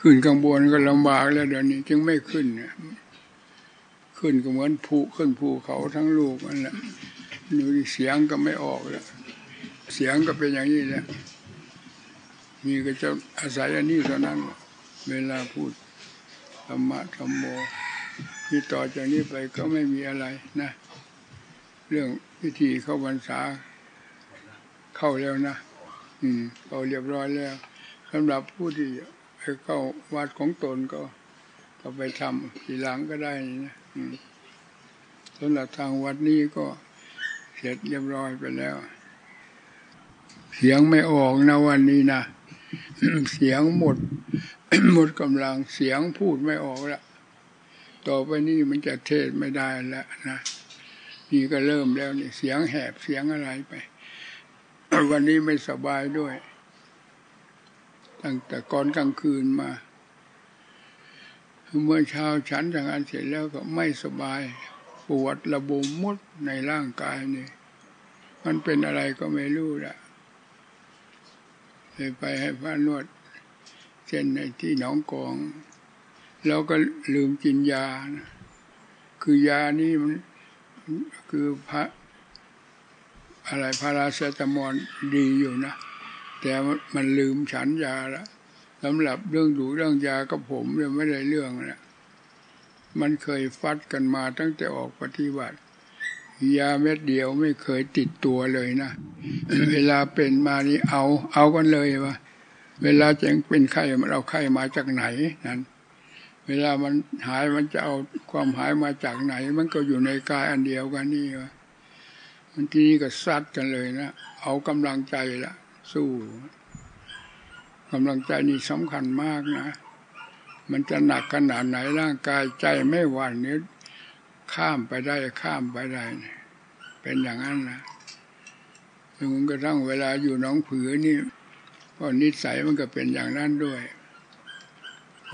ขึ้นข้างบนก็ลำบากแล้วเดี๋ยวนี้จึงไม่ขึ้นเนี่ยขึ้นก็เหมือนภูขึ้นภูเขาทั้งลูกนั่นแหละนูเสียงก็ไม่ออกแล้วเสียงก็เป็นอย่างนี้แหละมีก็จะอาศัยอันนี้เท่านั้น เวลาพูดธรรมะธรรมโมที่ต่อจากนี้ไปก็ไม่มีอะไรนะ เรื่องพิธีเข้าพรรษาเข้าแล้วนะ อืมเข้าเรียบร้อยแล้วสำหรับผู้ที่ เข้าวัดของตนก็ก็ไปทำทีหลังก็ได้นะสำหรับทางวัดนี้ก็เสร็จเรียบร้อยไปแล้ว เสียงไม่ออกนะวันนี้นะเสียงหมด หมดกำลังเสียงพูดไม่ออกล้วต่อไปนี้มันจะเทศไม่ได้แล้วนะนี่ก็เริ่มแล้วนี่เสียงแหบเสียงอะไรไป วันนี้ไม่สบายด้วย ตั้งแต่ก่อนกลางคืนมาเมื่อเช้าฉันทำงานเสร็จแล้วก็ไม่สบายปวดระบมมดในร่างกายนี่มันเป็นอะไรก็ไม่รู้ละเลยไปให้พระนวดเช่นในที่หนองกอง แล้วก็ลืมกินยานะคือยานี่มันคือพระอะไรพาราเซตามอลดีอยู่นะ แต่มันลืมฉันยาล้วสำหรับเรื่องดูเรื่องยากับผมเนี่ยไม่ได้เรื่องนะมันเคยฟัดกันมาตั้งแต่ออกปฏิบัติ ยาเม็ดเดียวไม่เคยติดตัวเลยนะเวลาเป็นมานี่เอา เอากันเลยวะเวลาจะเป็นไข้มันเอาไข้มาจากไหนนั้นเวลามันหายมันจะเอาความหายมาจากไหน มันก็อยู่ในกายอันเดียวกันนี่วะมันทีนี้ก็ซัดกันเลยนะเอากำลังใจละ สู้กำลังใจนี่สำคัญมากนะ มันจะหนักขนาดไหนร่างกายใจไม่หวั่นนี้ข้ามไปได้ข้ามไปได้ เป็นอย่างนั้นนะถึงกระทั่งเวลาอยู่น้องผือนี่ก็นิสัยมันก็เป็นอย่างนั้นด้วย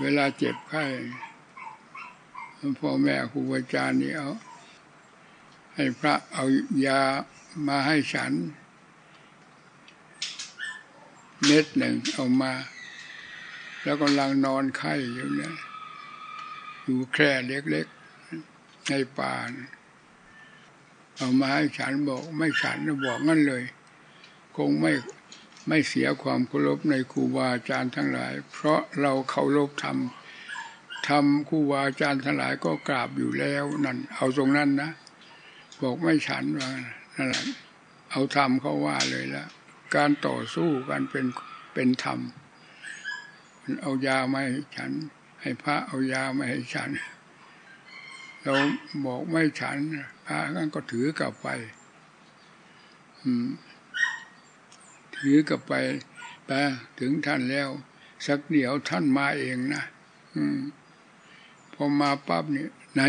เวลาเจ็บไข้พ่อแม่ครูอาจารย์นี่เอาให้พระเอายามาให้ฉัน เม็ดหนึ่งเอามา แล้วกำลังนอนไข้อยู่เนี่ยอยู่แค่เล็กๆในป่าเอามาให้ฉันบอกไม่ฉันบอกงั้นเลย คงไม่ไม่เสียความเคารพในครูบาอาจารย์ทั้งหลาย เพราะเราเคารพธรรมทำครูบาอาจารย์ทั้งหลายก็กราบอยู่แล้วนั่น เอาตรงนั้นนะ บอกไม่ฉันว่านั่นแหละเอาธรรมเขาว่าเลยแล้ว การต่อสู้กันเป็นเป็นธรรมเอายาไมาให้ฉัน ให้พระเอายาไมาให้ฉัน เราบอกไม่ฉันพระงั้นก็ถือกลับไปถือกลับไปไปถึงท่านแล้ว สักเดี๋ยวท่านมาเองนะอพอมาปั๊บเนี่ยไหน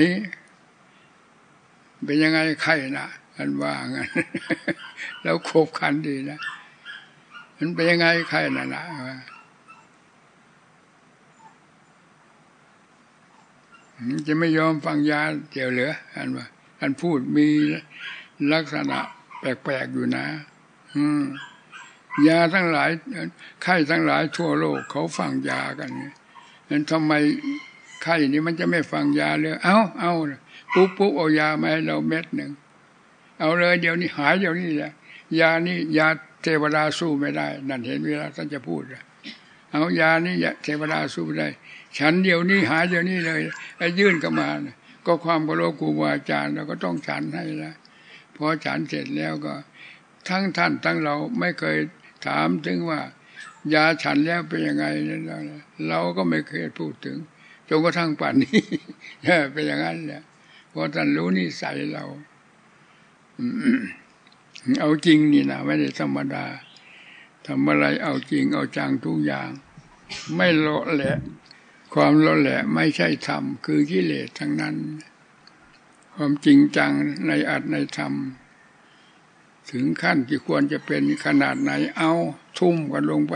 เป็นยังไงไข่นะท่านว่างั้นแล้วคบคันดีนะ มันเป็นยังไงใครนั่นละจะไม่ยอมฟังยาเจียวเหลืออันว่าอันพูดมีลักษณะแปลกๆอยู่นะ อืมยาทั้งหลายไข้ทั้งหลายทั่วโลกเขาฟังยากันนั้นทำไมไข้นี้มันจะไม่ฟังยาเลย เอาเอาปุ๊บปุ๊บเอายามาให้เราเม็ดหนึ่ง เอาเลยเดี๋ยวนี้หายเดี๋ยวนี้แหละยานี่ยา วดาสู้ไม่ได้ นั่นเห็นเวลาท่านจะพูดเอายานี่เทวดาสู้ไม่ได้ ฉันเดี๋ยวนี้หาเดี๋ยวนี้เลยไอ้ยื่นก็มาก็ความเคารพครูบาอาจารย์เราก็ต้องฉันให้ล้วพอฉันเสร็จแล้วก็ ทั้งท่านทั้งเราไม่เคยถามถึงว่า ยาฉันแล้วเป็นยังไงเราก็ไม่เคยพูดถึงจนกระทั่งป่านนี้เป็นอย่างนั้นแหละเพราะท่านรู้นิสัยเรา เอาจริงนี่นะไม่ได้ธรรมดาทำอะไรเอาจริงเอาจังทุกอย่าง ไม่โลแหละ ความโลแหละไม่ใช่ธรรมคือกิเลสทั้งนั้น ความจริงจังในอัตในธรรม ถึงขั้นที่ควรจะเป็นขนาดไหนเอาทุ่มกันลงไป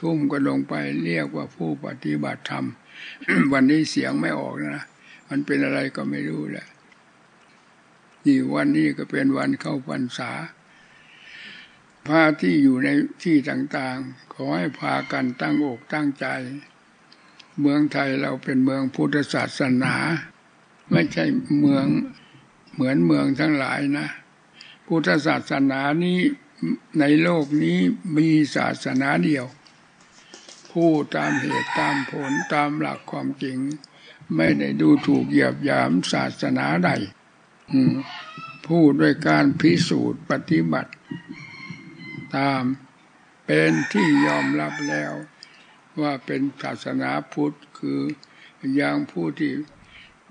ทุ่มกันลงไปเรียกว่าผู้ปฏิบัติธรรม วันนี้เสียงไม่ออกนะ มันเป็นอะไรก็ไม่รู้แหละ นี่วันนี้ก็เป็นวันเข้าพรรษาพาที่อยู่ในที่ต่างๆ ขอให้พากันตั้งอกตั้งใจ เมืองไทยเราเป็นเมืองพุทธศาสนา ไม่ใช่เมืองเหมือนเมืองทั้งหลายนะ พุทธศาสนานี้ในโลกนี้มีศาสนาเดียวพูดตามเหตุตามผลตามหลักความจริง ไม่ได้ดูถูกเหยียบยามศาสนาใด พูดด้วยการพิสูจน์ปฏิบัติ ตามเป็นที่ยอมรับแล้ว ว่าเป็นศาสนาพุทธคืออย่างผู้ที่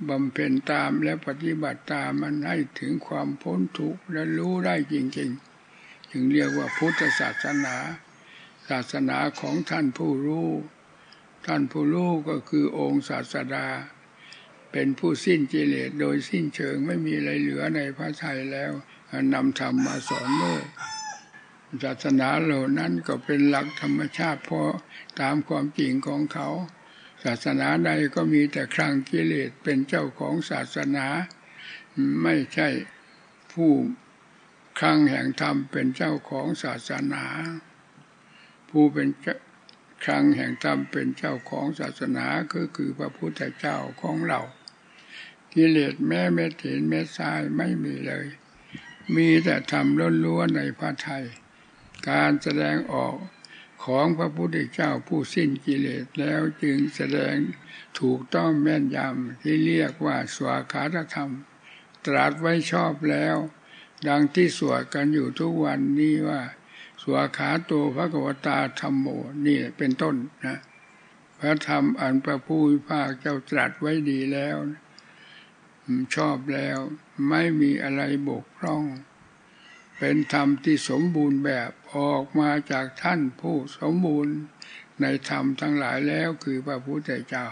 บำเพ็ญตามและปฏิบัติตามมันให้ถึงความพ้นทุกข์และรู้ได้จริง ๆ จึงเรียกว่าพุทธศาสนา ศาสนาของท่านผู้รู้ ท่านผู้รู้ก็คือองค์ศาสดา เป็นผู้สิ้นกิเลสโดยสิ้นเชิงไม่มีอะไรเหลือในพระทัยแล้วนำธรรมมาสอนโลกศาสนาเหล่านั้นก็เป็นหลักธรรมชาติเพราะตามความจริงของเขา ศาสนาใดก็มีแต่ครั้งกิเลสเป็นเจ้าของศาสนา ไม่ใช่ผู้ครั้งแห่งธรรมเป็นเจ้าของศาสนา ผู้เป็นครั้งแห่งธรรมเป็นเจ้าของศาสนาก็คือพระพุทธเจ้าของเรา กิเลสแม้เม็ดหินเม็ดทรายไม่มีเลย มีแต่ธรรมล้วนๆในพระไทย การแสดงออกของพระพุทธเจ้าผู้สิ้นกิเลสแล้วจึงแสดงถูกต้องแม่นยำที่เรียกว่าสวาคาธรรม ตรัสไว้ชอบแล้ว ดังที่สวดกันอยู่ทุกวันนี้ว่าสวาขาโตพระกวตาธรรมโมนี่เป็นต้นนะ พระธรรมอันพระผู้วิภาคเจ้าตรัสไว้ดีแล้ว ชอบแล้วไม่มีอะไรบกพร่อง เป็นธรรมที่สมบูรณ์แบบออกมาจากท่านผู้สมบูรณ์ในธรรมทั้งหลายแล้วคือพระพุทธเจ้า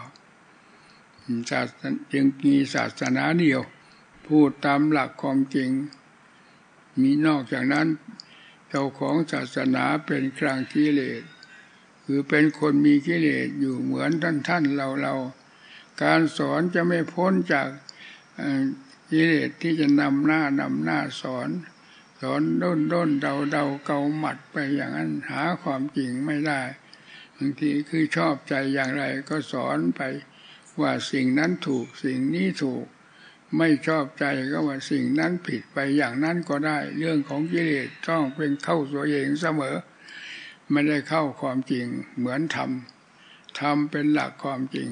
ศาสจึงมีศาสนาเดียว พูดตามหลักความจริง มีนอกจากนั้น เจ้าของศาสนาเป็นครางกิเลสคือเป็นคนมีกิเลสอยู่เหมือนท่านท่านเราเราการสอนจะไม่พ้นจาก กิเลสที่จะนำหน้านำหน้าสอน สอนด้นด้นเดาเดาเกาหมัดไปอย่างนั้นหาความจริงไม่ได้บางทีคือชอบใจอย่างไรก็สอนไปว่าสิ่งนั้นถูกสิ่งนี้ถูก ไม่ชอบใจก็ว่าสิ่งนั้นผิดไปอย่างนั้นก็ได้ เรื่องของกิเลสต้องเป็นเข้าตัวเองเสมอ ไม่ได้เข้าความจริงเหมือนธรรมธรรมเป็นหลักความจริง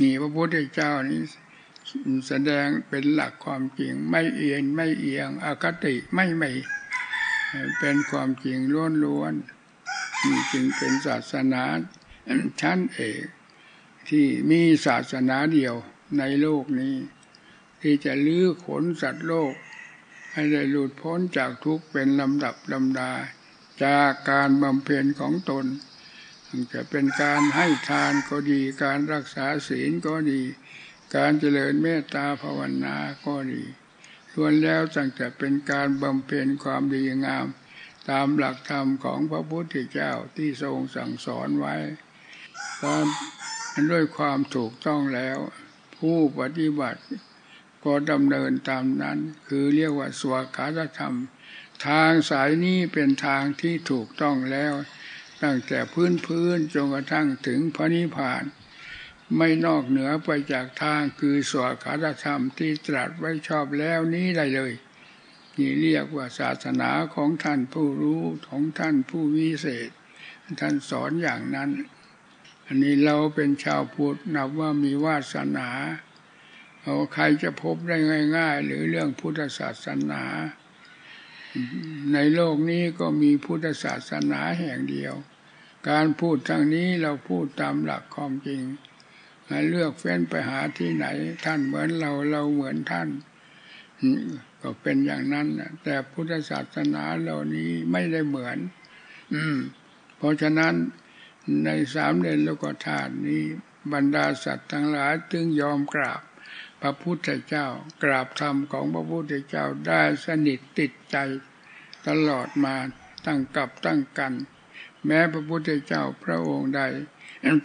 นี่พระพุทธเจ้านี้ แสดงเป็นหลักความจริง ไม่เอียงไม่เอียงอคติไม่ไม่เป็นความจริงล้วนล้วนจึงเป็นศาสนาชั้นเอกที่มีศาสนาเดียวในโลกนี้ ที่จะลื้อขนสัตว์โลก ให้ได้หลุดพ้นจากทุกข์เป็นลำดับลำดา จากการบำเพ็ญของตนจะเป็นการให้ทานก็ดี การรักษาศีลก็ดี การเจริญเมตตาภาวนาก็ดีส่วนแล้วจังจะเป็นการบำเพ็ญความดีงาม ตามหลักธรรมของพระพุทธเจ้าที่ทรงสั่งสอนไว้ตอนด้วยความถูกต้องแล้ว ผู้ปฏิบัติก็ดำเนินตามนั้น คือเรียกว่าสวากาธรรม ทางสายนี้เป็นทางที่ถูกต้องแล้ว ตั้งแต่พื้นพื้นจนกระทั่งถึงพระนิพพาน ไม่นอกเหนือไปจากทางคือสวากาธรรมที่ตรัสไว้ชอบแล้วนี้ได้เลยนี่เรียกว่าศาสนาของท่านผู้รู้ของท่านผู้วิเศษ ท่านสอนอย่างนั้น อันนี้เราเป็นชาวพุทธนับว่ามีวาสนาเอาใครจะพบได้ง่าย ๆ หรือเรื่องพุทธศาสนา ในโลกนี้ก็มีพุทธศาสนาแห่งเดียว การพูดทางนี้เราพูดตามหลักความจริง เลือกเฟ้นไปหาที่ไหน ท่านเหมือนเราเราเหมือนท่านก็เป็นอย่างนั้นแต่พุทธศาสนาเหล่านี้ไม่ได้เหมือน อืม เพราะฉะนั้นในสามเดือนโลกธาตุนี้ บรรดาสัตว์ทั้งหลายจึงยอมกราบ พระพุทธเจ้ากราบธรรมของพระพุทธเจ้าได้สนิทติดใจ ตลอดมาตั้งกับตั้งกัน แม้พระพุทธเจ้าพระองค์ใด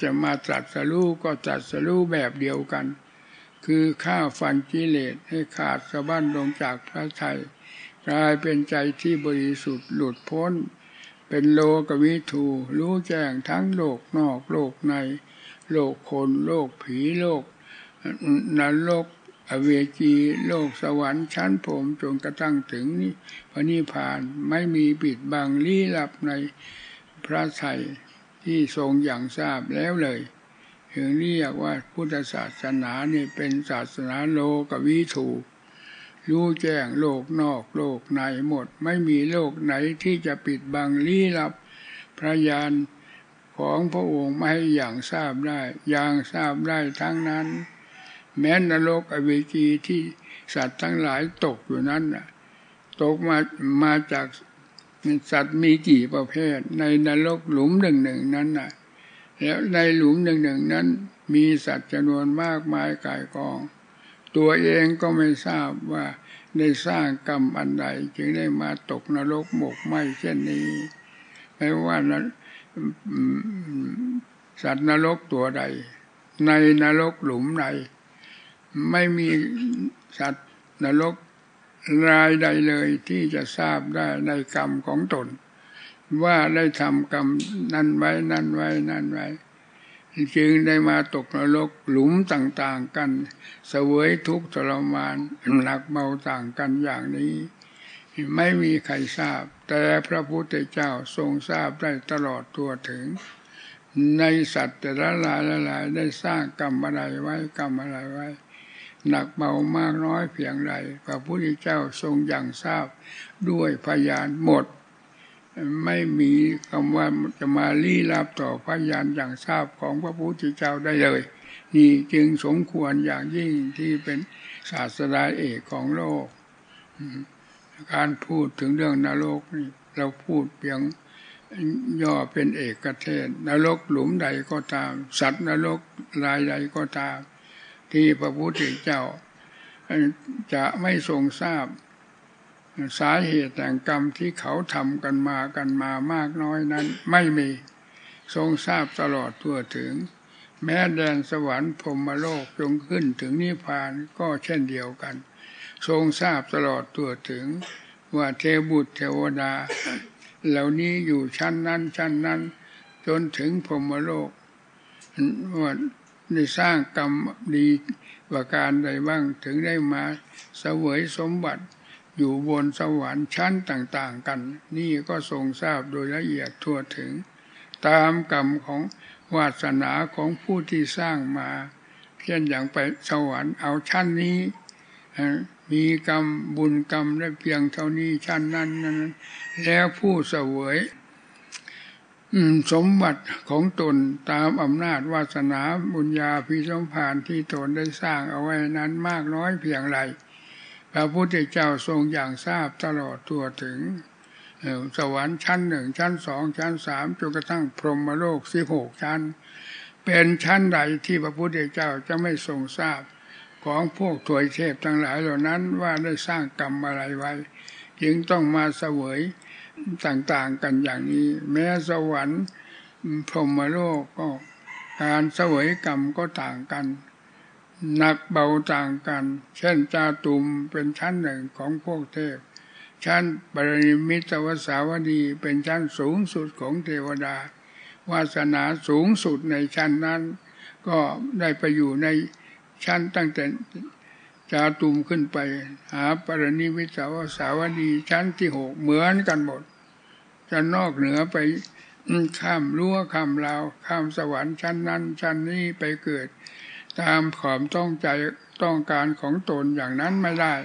จะมาตรัสรู้ก็ตรัสรู้แบบเดียวกัน คือฆ่าฟันกิเลสให้ขาดสะบั้นลงจากพระทัยกลายเป็นใจที่บริสุทธิ์หลุดพ้น เป็นโลกวิถูรู้แจ้งทั้งโลกนอกโลกใน โลกคนโลกผีโลกนรกอเวจีโลกสวรรค์ชั้นผมจนกระทั่งถึงนี้พระนิพพานไม่มีปิดบังลี้ลับในพระไทย ที่ทรงอย่างทราบแล้วเลย ถึงเรียกว่าพุทธศาสนานี่เป็นศาสนาโลกวิถูรู้แจ้งโลกนอกโลกในหมด ไม่มีโลกไหนที่จะปิดบังลี้ลับพระยานของพระองค์ไม่ให้อย่างทราบได้ อย่างทราบได้ทั้งนั้น แม้นรกอเวจีที่สัตว์ทั้งหลายตกอยู่นั้นตกมามาจาก สัตว์มีกี่ประเภท ในนรกหลุมหนึ่งหนึ่งนั้นน่ะ แล้วในหลุมหนึ่งหนึ่งนั้น มีสัตว์จำนวนมากมายกายกอง ตัวเองก็ไม่ทราบว่าได้สร้างกรรมอันใดจึงได้มาตกนรกหมกไหมเช่นนี้ไม่ว่านั้นสัตว์นรกตัวใด ในนรกหลุมใดไม่มีสัตว์นรก รายใดเลยที่จะทราบได้ในกรรมของตน ว่าได้ทำกรรมนั้นไว้นั้นไว้นั้นไว้ จึงได้มาตกนรกหลุมต่างๆกันเสวยทุกข์ทรมานหนักเบาต่างกันอย่างนี้ ไม่มีใครทราบ แต่พระพุทธเจ้าทรงทราบได้ตลอดตัวถึง ในสัตว์แต่ละลายละลายได้สร้างกรรมอะไรไว้กรรมอะไรไว้ หนักเบามากน้อยเพียงไรพระพุทธเจ้าทรงอย่างทราบด้วยพยานหมด ไม่มีคำว่าจะมาลี้ลับต่อพยานอย่างทราบของพระพุทธเจ้าได้เลย นี่จึงสมควรอย่างยิ่งที่เป็นศาสดาเอกของโลก การพูดถึงเรื่องนรกนี่เราพูดเพียงย่อเป็นเอกเทศนรกหลุมใดก็ตาม สัตว์นรกรายใดก็ตาม ที่พระพุทธเจ้าจะไม่ทรงทราบ สาเหตุแห่งกรรมที่เขาทำกันมากันมามากน้อยนั้น ไม่มีทรงทราบตลอดทั่วถึง แม้แดนสวรรค์พรมโลกจงขึ้นถึงนิพพานก็เช่นเดียวกัน ทรงทราบตลอดทั่วถึง ว่าเทบุตรเทวดา เหล่านี้อยู่ชั้นนั้นชั้นนั้น จนถึงพรมโลกว่า ได้สร้างกรรมดีว่าการใดบ้างถึงได้มาเสวยสมบัติอยู่บนสวรรค์ชั้นต่างๆกัน นี่ก็ทรงทราบโดยละเอียดทั่วถึง ตามกรรมของวาสนาของผู้ที่สร้างมา เช่นอย่างไปสวรรค์เอาชั้นนี้ มีกรรมบุญกรรมได้เพียงเท่านี้ชั้นนั้นนั้น แล้วผู้เสวย สมบัติของตนตามอำนาจวาสนาบุญญาพิสมภานที่ตนได้สร้างเอาไว้นั้นมากน้อยเพียงไรพระพุทธเจ้าทรงอย่างทราบตลอดตัวถึงสวรรค์ชั้นหนึ่งชั้นสองชั้นสามจนกระทั่งพรหมโลกสิบหกชั้น เป็นชั้นใดที่พระพุทธเจ้าจะไม่ทรงทราบของพวกถวยเทพทั้งหลายเหล่านั้นว่าได้สร้างกรรมอะไรไว้ จึงต้องมาเสวย ต่างๆกันอย่างนี้ แม้สวรรค์พรหมโลกก็การเสวยกรรมก็ต่างกันหนักเบาต่างกัน เช่นจาตุมเป็นชั้นหนึ่งของพวกเทพ ชั้นปริมิตวสาวดีเป็นชั้นสูงสุดของเทวดา วาสนาสูงสุดในชั้นนั้น ก็ได้ไปอยู่ในชั้นตั้งแต่จาตุมขึ้นไป หาปรณิมิตวสาวดีชั้นที่หกเหมือนกันหมด จะนอกเหนือไปข้ามรั้วข้ามราวข้ามสวรรค์ชั้นนั้นชั้นนี้ไปเกิด ตามความต้องใจต้องการของตนอย่างนั้นไม่ได้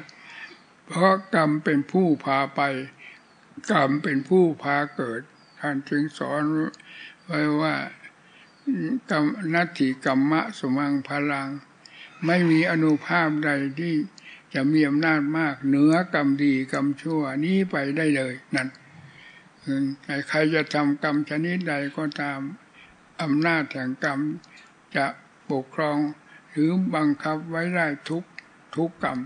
เพราะกรรมเป็นผู้พาไป กรรมเป็นผู้พาเกิดท่านจึงสอนไว้ว่ากรรมนัตถิกรรมะสมังพลัง ไม่มีอนุภาพใดที่จะมีอำนาจมากเหนือกรรมดีกรรมชั่วนี้ไปได้เลยนั่น ใครจะทำกรรมชนิดใดก็ตามอำนาจแห่งกรรมจะปกครอง หรือบังคับไว้ได้ทุกทุกกรรม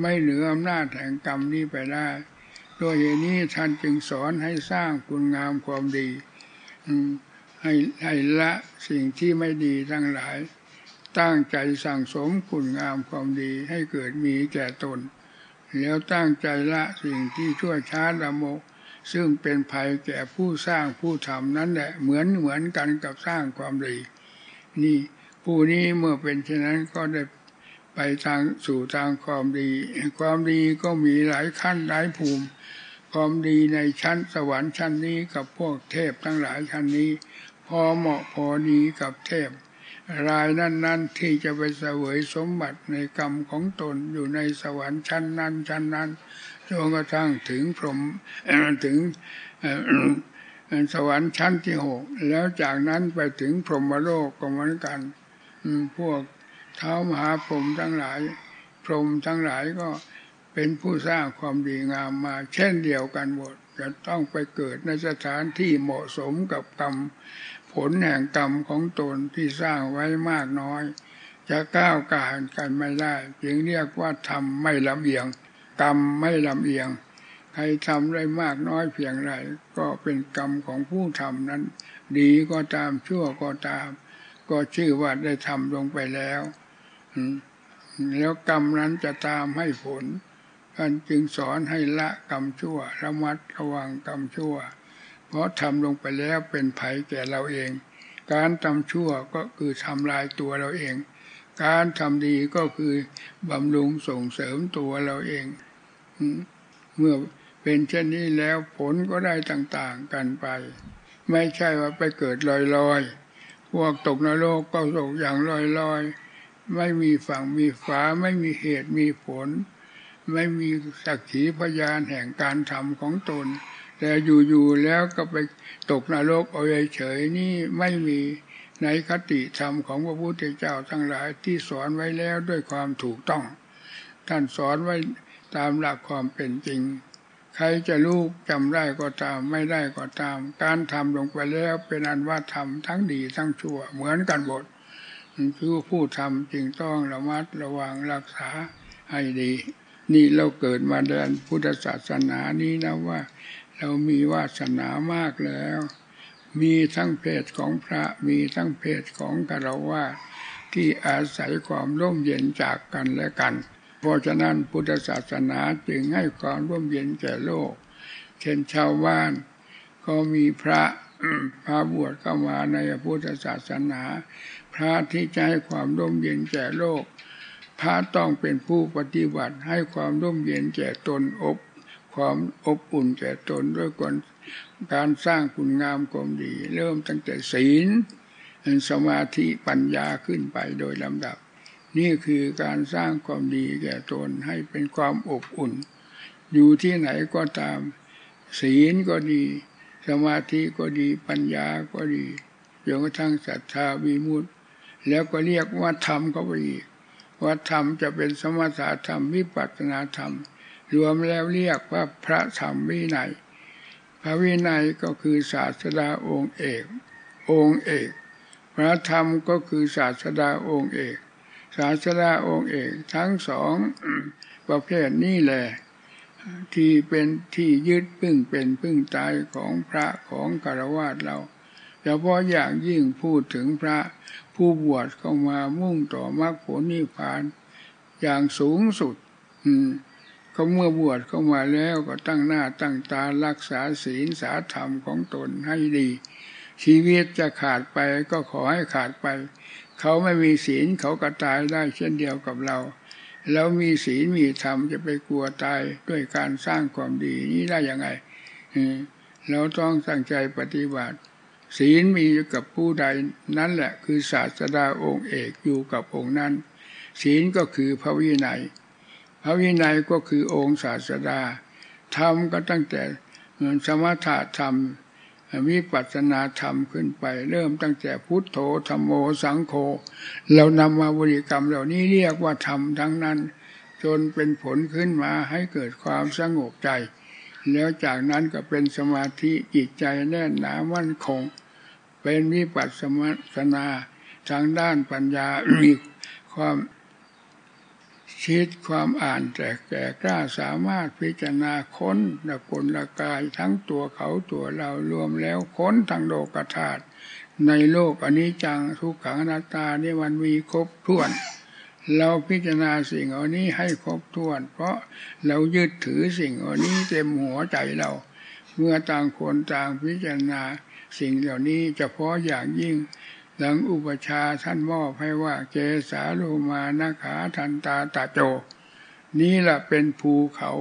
ไม่เหนืออำนาจแห่งกรรมนี้ไปได้โดยเหตุนี้ท่านจึงสอนให้สร้างคุณงามความดีให้ให้ละสิ่งที่ไม่ดีทั้งหลาย ตั้งใจสั่งสมคุณงามความดีให้เกิดมีแก่ตน แล้วตั้งใจละสิ่งที่ชั่วช้าละโมก ซึ่งเป็นภัยแก่ผู้สร้างผู้ทำนั้นแหละเหมือนเหมือนกันกับสร้างความดี นี่ผู้นี้เมื่อเป็นเช่นนั้นก็ได้ไปทางสู่ทางความดี ความดีก็มีหลายขั้นหลายภูมิ ความดีในชั้นสวรรค์ชั้นนี้กับพวกเทพทั้งหลายชั้นนี้ พอเหมาะพอดีกับเทพ รายนั้น ๆ ที่จะไปเสวยสมบัติในกรรมของตนอยู่ในสวรรค์ชั้นนั้นชั้นนั้น จนกระทั่งถึงพรหมถึงสวรรค์ชั้นที่หกแล้วจากนั้นไปถึงพรหมโลกก็เหมือนกันพวกเท้ามหาพรหมทั้งหลาย พรหมทั้งหลายก็เป็นผู้สร้างความดีงามมา เช่นเดียวกันหมดจะต้องไปเกิดในสถานที่เหมาะสมกับกรรมผลแห่งกรรมของตนที่สร้างไว้มากน้อย จะก้าวการกันไม่ได้ จึงเรียกว่าทำไม่ลำเอียง กรรมไม่ลำเอียง ใครทำได้มากน้อยเพียงไรก็เป็นกรรมของผู้ทำนั้น ดีก็ตามชั่วก็ตาม ก็ชื่อว่าได้ทำลงไปแล้วแล้วกรรมนั้นจะตามให้ผลท่านจึงสอนให้ละกรรมชั่ว ระมัดระวังกรรมชั่ว เพราะทำลงไปแล้วเป็นภัยแก่เราเอง การทำชั่วก็คือทำลายตัวเราเอง การทำดีก็คือบำรุงส่งเสริมตัวเราเอง เมื่อเป็นเช่นนี้แล้วผลก็ได้ต่างๆกันไป ไม่ใช่ว่าไปเกิดลอยๆ พวกตกนรกก็ตกอย่างลอยๆ ไม่มีฝั่งมีฝาไม่มีเหตุมีผล ไม่มีสักขีพยานแห่งการทำของตน แต่อยู่ๆแล้วก็ไปตกนรกเอาเฉยๆนี่ไม่มี ในคติธรรมของพระพุทธเจ้าทั้งหลายที่สอนไว้แล้วด้วยความถูกต้อง ท่านสอนไว้ตามหลักความเป็นจริง ใครจะรู้จำได้ก็ตามไม่ได้ก็ตาม การทำลงไปแล้วเป็นอันว่าทำทั้งดีทั้งชั่วเหมือนกันหมดคือผู้ทำจึงต้องระมัดระวังรักษาให้ดี นี่เราเกิดมาเดินพุทธศาสนานี้นะว่า เรามีวาสนามากแล้ว มีทั้งเพศของพระมีทั้งเพศของกราวาที่อาศัยความร่มเย็นจากกันและกัน เพราะฉะนั้นพุทธศาสนาจึงให้ความร่มเย็นแก่โลก เช่นชาวบ้านก็มีพระพาบวชเข้ามาในพุทธศาสนา พระที่จะให้ความร่มเย็นแก่โลก พระต้องเป็นผู้ปฏิบัติให้ความร่มเย็นแก่ตนอบ ความอบอุ่นแก่ตนด้วยกัน การสร้างคุณงามความดี เริ่มตั้งแต่ศีลสมาธิปัญญาขึ้นไปโดยลำดับ นี่คือการสร้างความดีแก่ตนให้เป็นความอบอุ่น อยู่ที่ไหนก็ตาม ศีลก็ดี สมาธิก็ดีปัญญาก็ดีจนกระทั่งศรัทธาวิมุตติแล้วก็เรียกว่าธรรมก็ไปอีกว่าธรรมจะเป็นสมถะธรรมวิปัสสนาธรรม รวมแล้วเรียกว่าพระธรรมวินัย พระวินัยก็คือศาสดาองค์เอก องค์เอก พระธรรมก็คือศาสดาองค์เอก ศาสดาองค์เอกทั้งสองประเภทนี้แหละที่เป็นที่ยึดพึ่งเป็นพึ่งตายของพระของคารวะเราเฉพาะอย่างยิ่งพูดถึงพระผู้บวชเข้ามามุ่งต่อมรรคผลนิพพาน อย่างสูงสุด อืม เขาเมื่อบวชเข้ามาแล้วก็ตั้งหน้าตั้งตารักษาศีลสาธรรมของตนให้ดี ชีวิตจะขาดไปก็ขอให้ขาดไป เขาไม่มีศีลเขาก็ตายได้เช่นเดียวกับเรา แล้วมีศีลมีธรรมจะไปกลัวตายด้วยการสร้างความดีนี้ได้ยังไงเราต้องตั้งใจปฏิบัติ ศีลมีอยู่กับผู้ใดนั่นแหละคือศาสดาองค์เอกอยู่กับองค์นั้น ศีลก็คือพระวินัย พระวินัยก็คือองค์ศาสดาธรรมก็ตั้งแต่สมถะธรรมวิปัสนาธรรมขึ้นไป เริ่มตั้งแต่พุทโธธรรมโมสังโฆเรานำมาบริกรรมเหล่านี้เรียกว่าธรรมทั้งนั้น จนเป็นผลขึ้นมาให้เกิดความสงบใจ แล้วจากนั้นก็เป็นสมาธิจิตใจแน่นหนามั่นคง เป็นวิปัสสนาทางด้านปัญญามีความ คิดความอ่านแต่แก่กล้าสามารถพิจารณาค้นละผลละกายทั้งตัวเขาตัวเรารวมแล้วค้นทางโลกธาตุในโลกอันนี้จังทุกขังนาตานี่มันมีครบถ้วน เราพิจารณาสิ่งอันนี้ให้ครบถ้วน เพราะเรายึดถือสิ่งอันนี้เต็มหัวใจเรา เมื่อต่างคนต่างพิจารณาสิ่งเหล่านี้เฉพาะอย่างยิ่ง ดังอุปชาท่านมอบให้ว่าเกสาโลมานาขาทันตาตาโจ นี่แหละเป็นภูเขา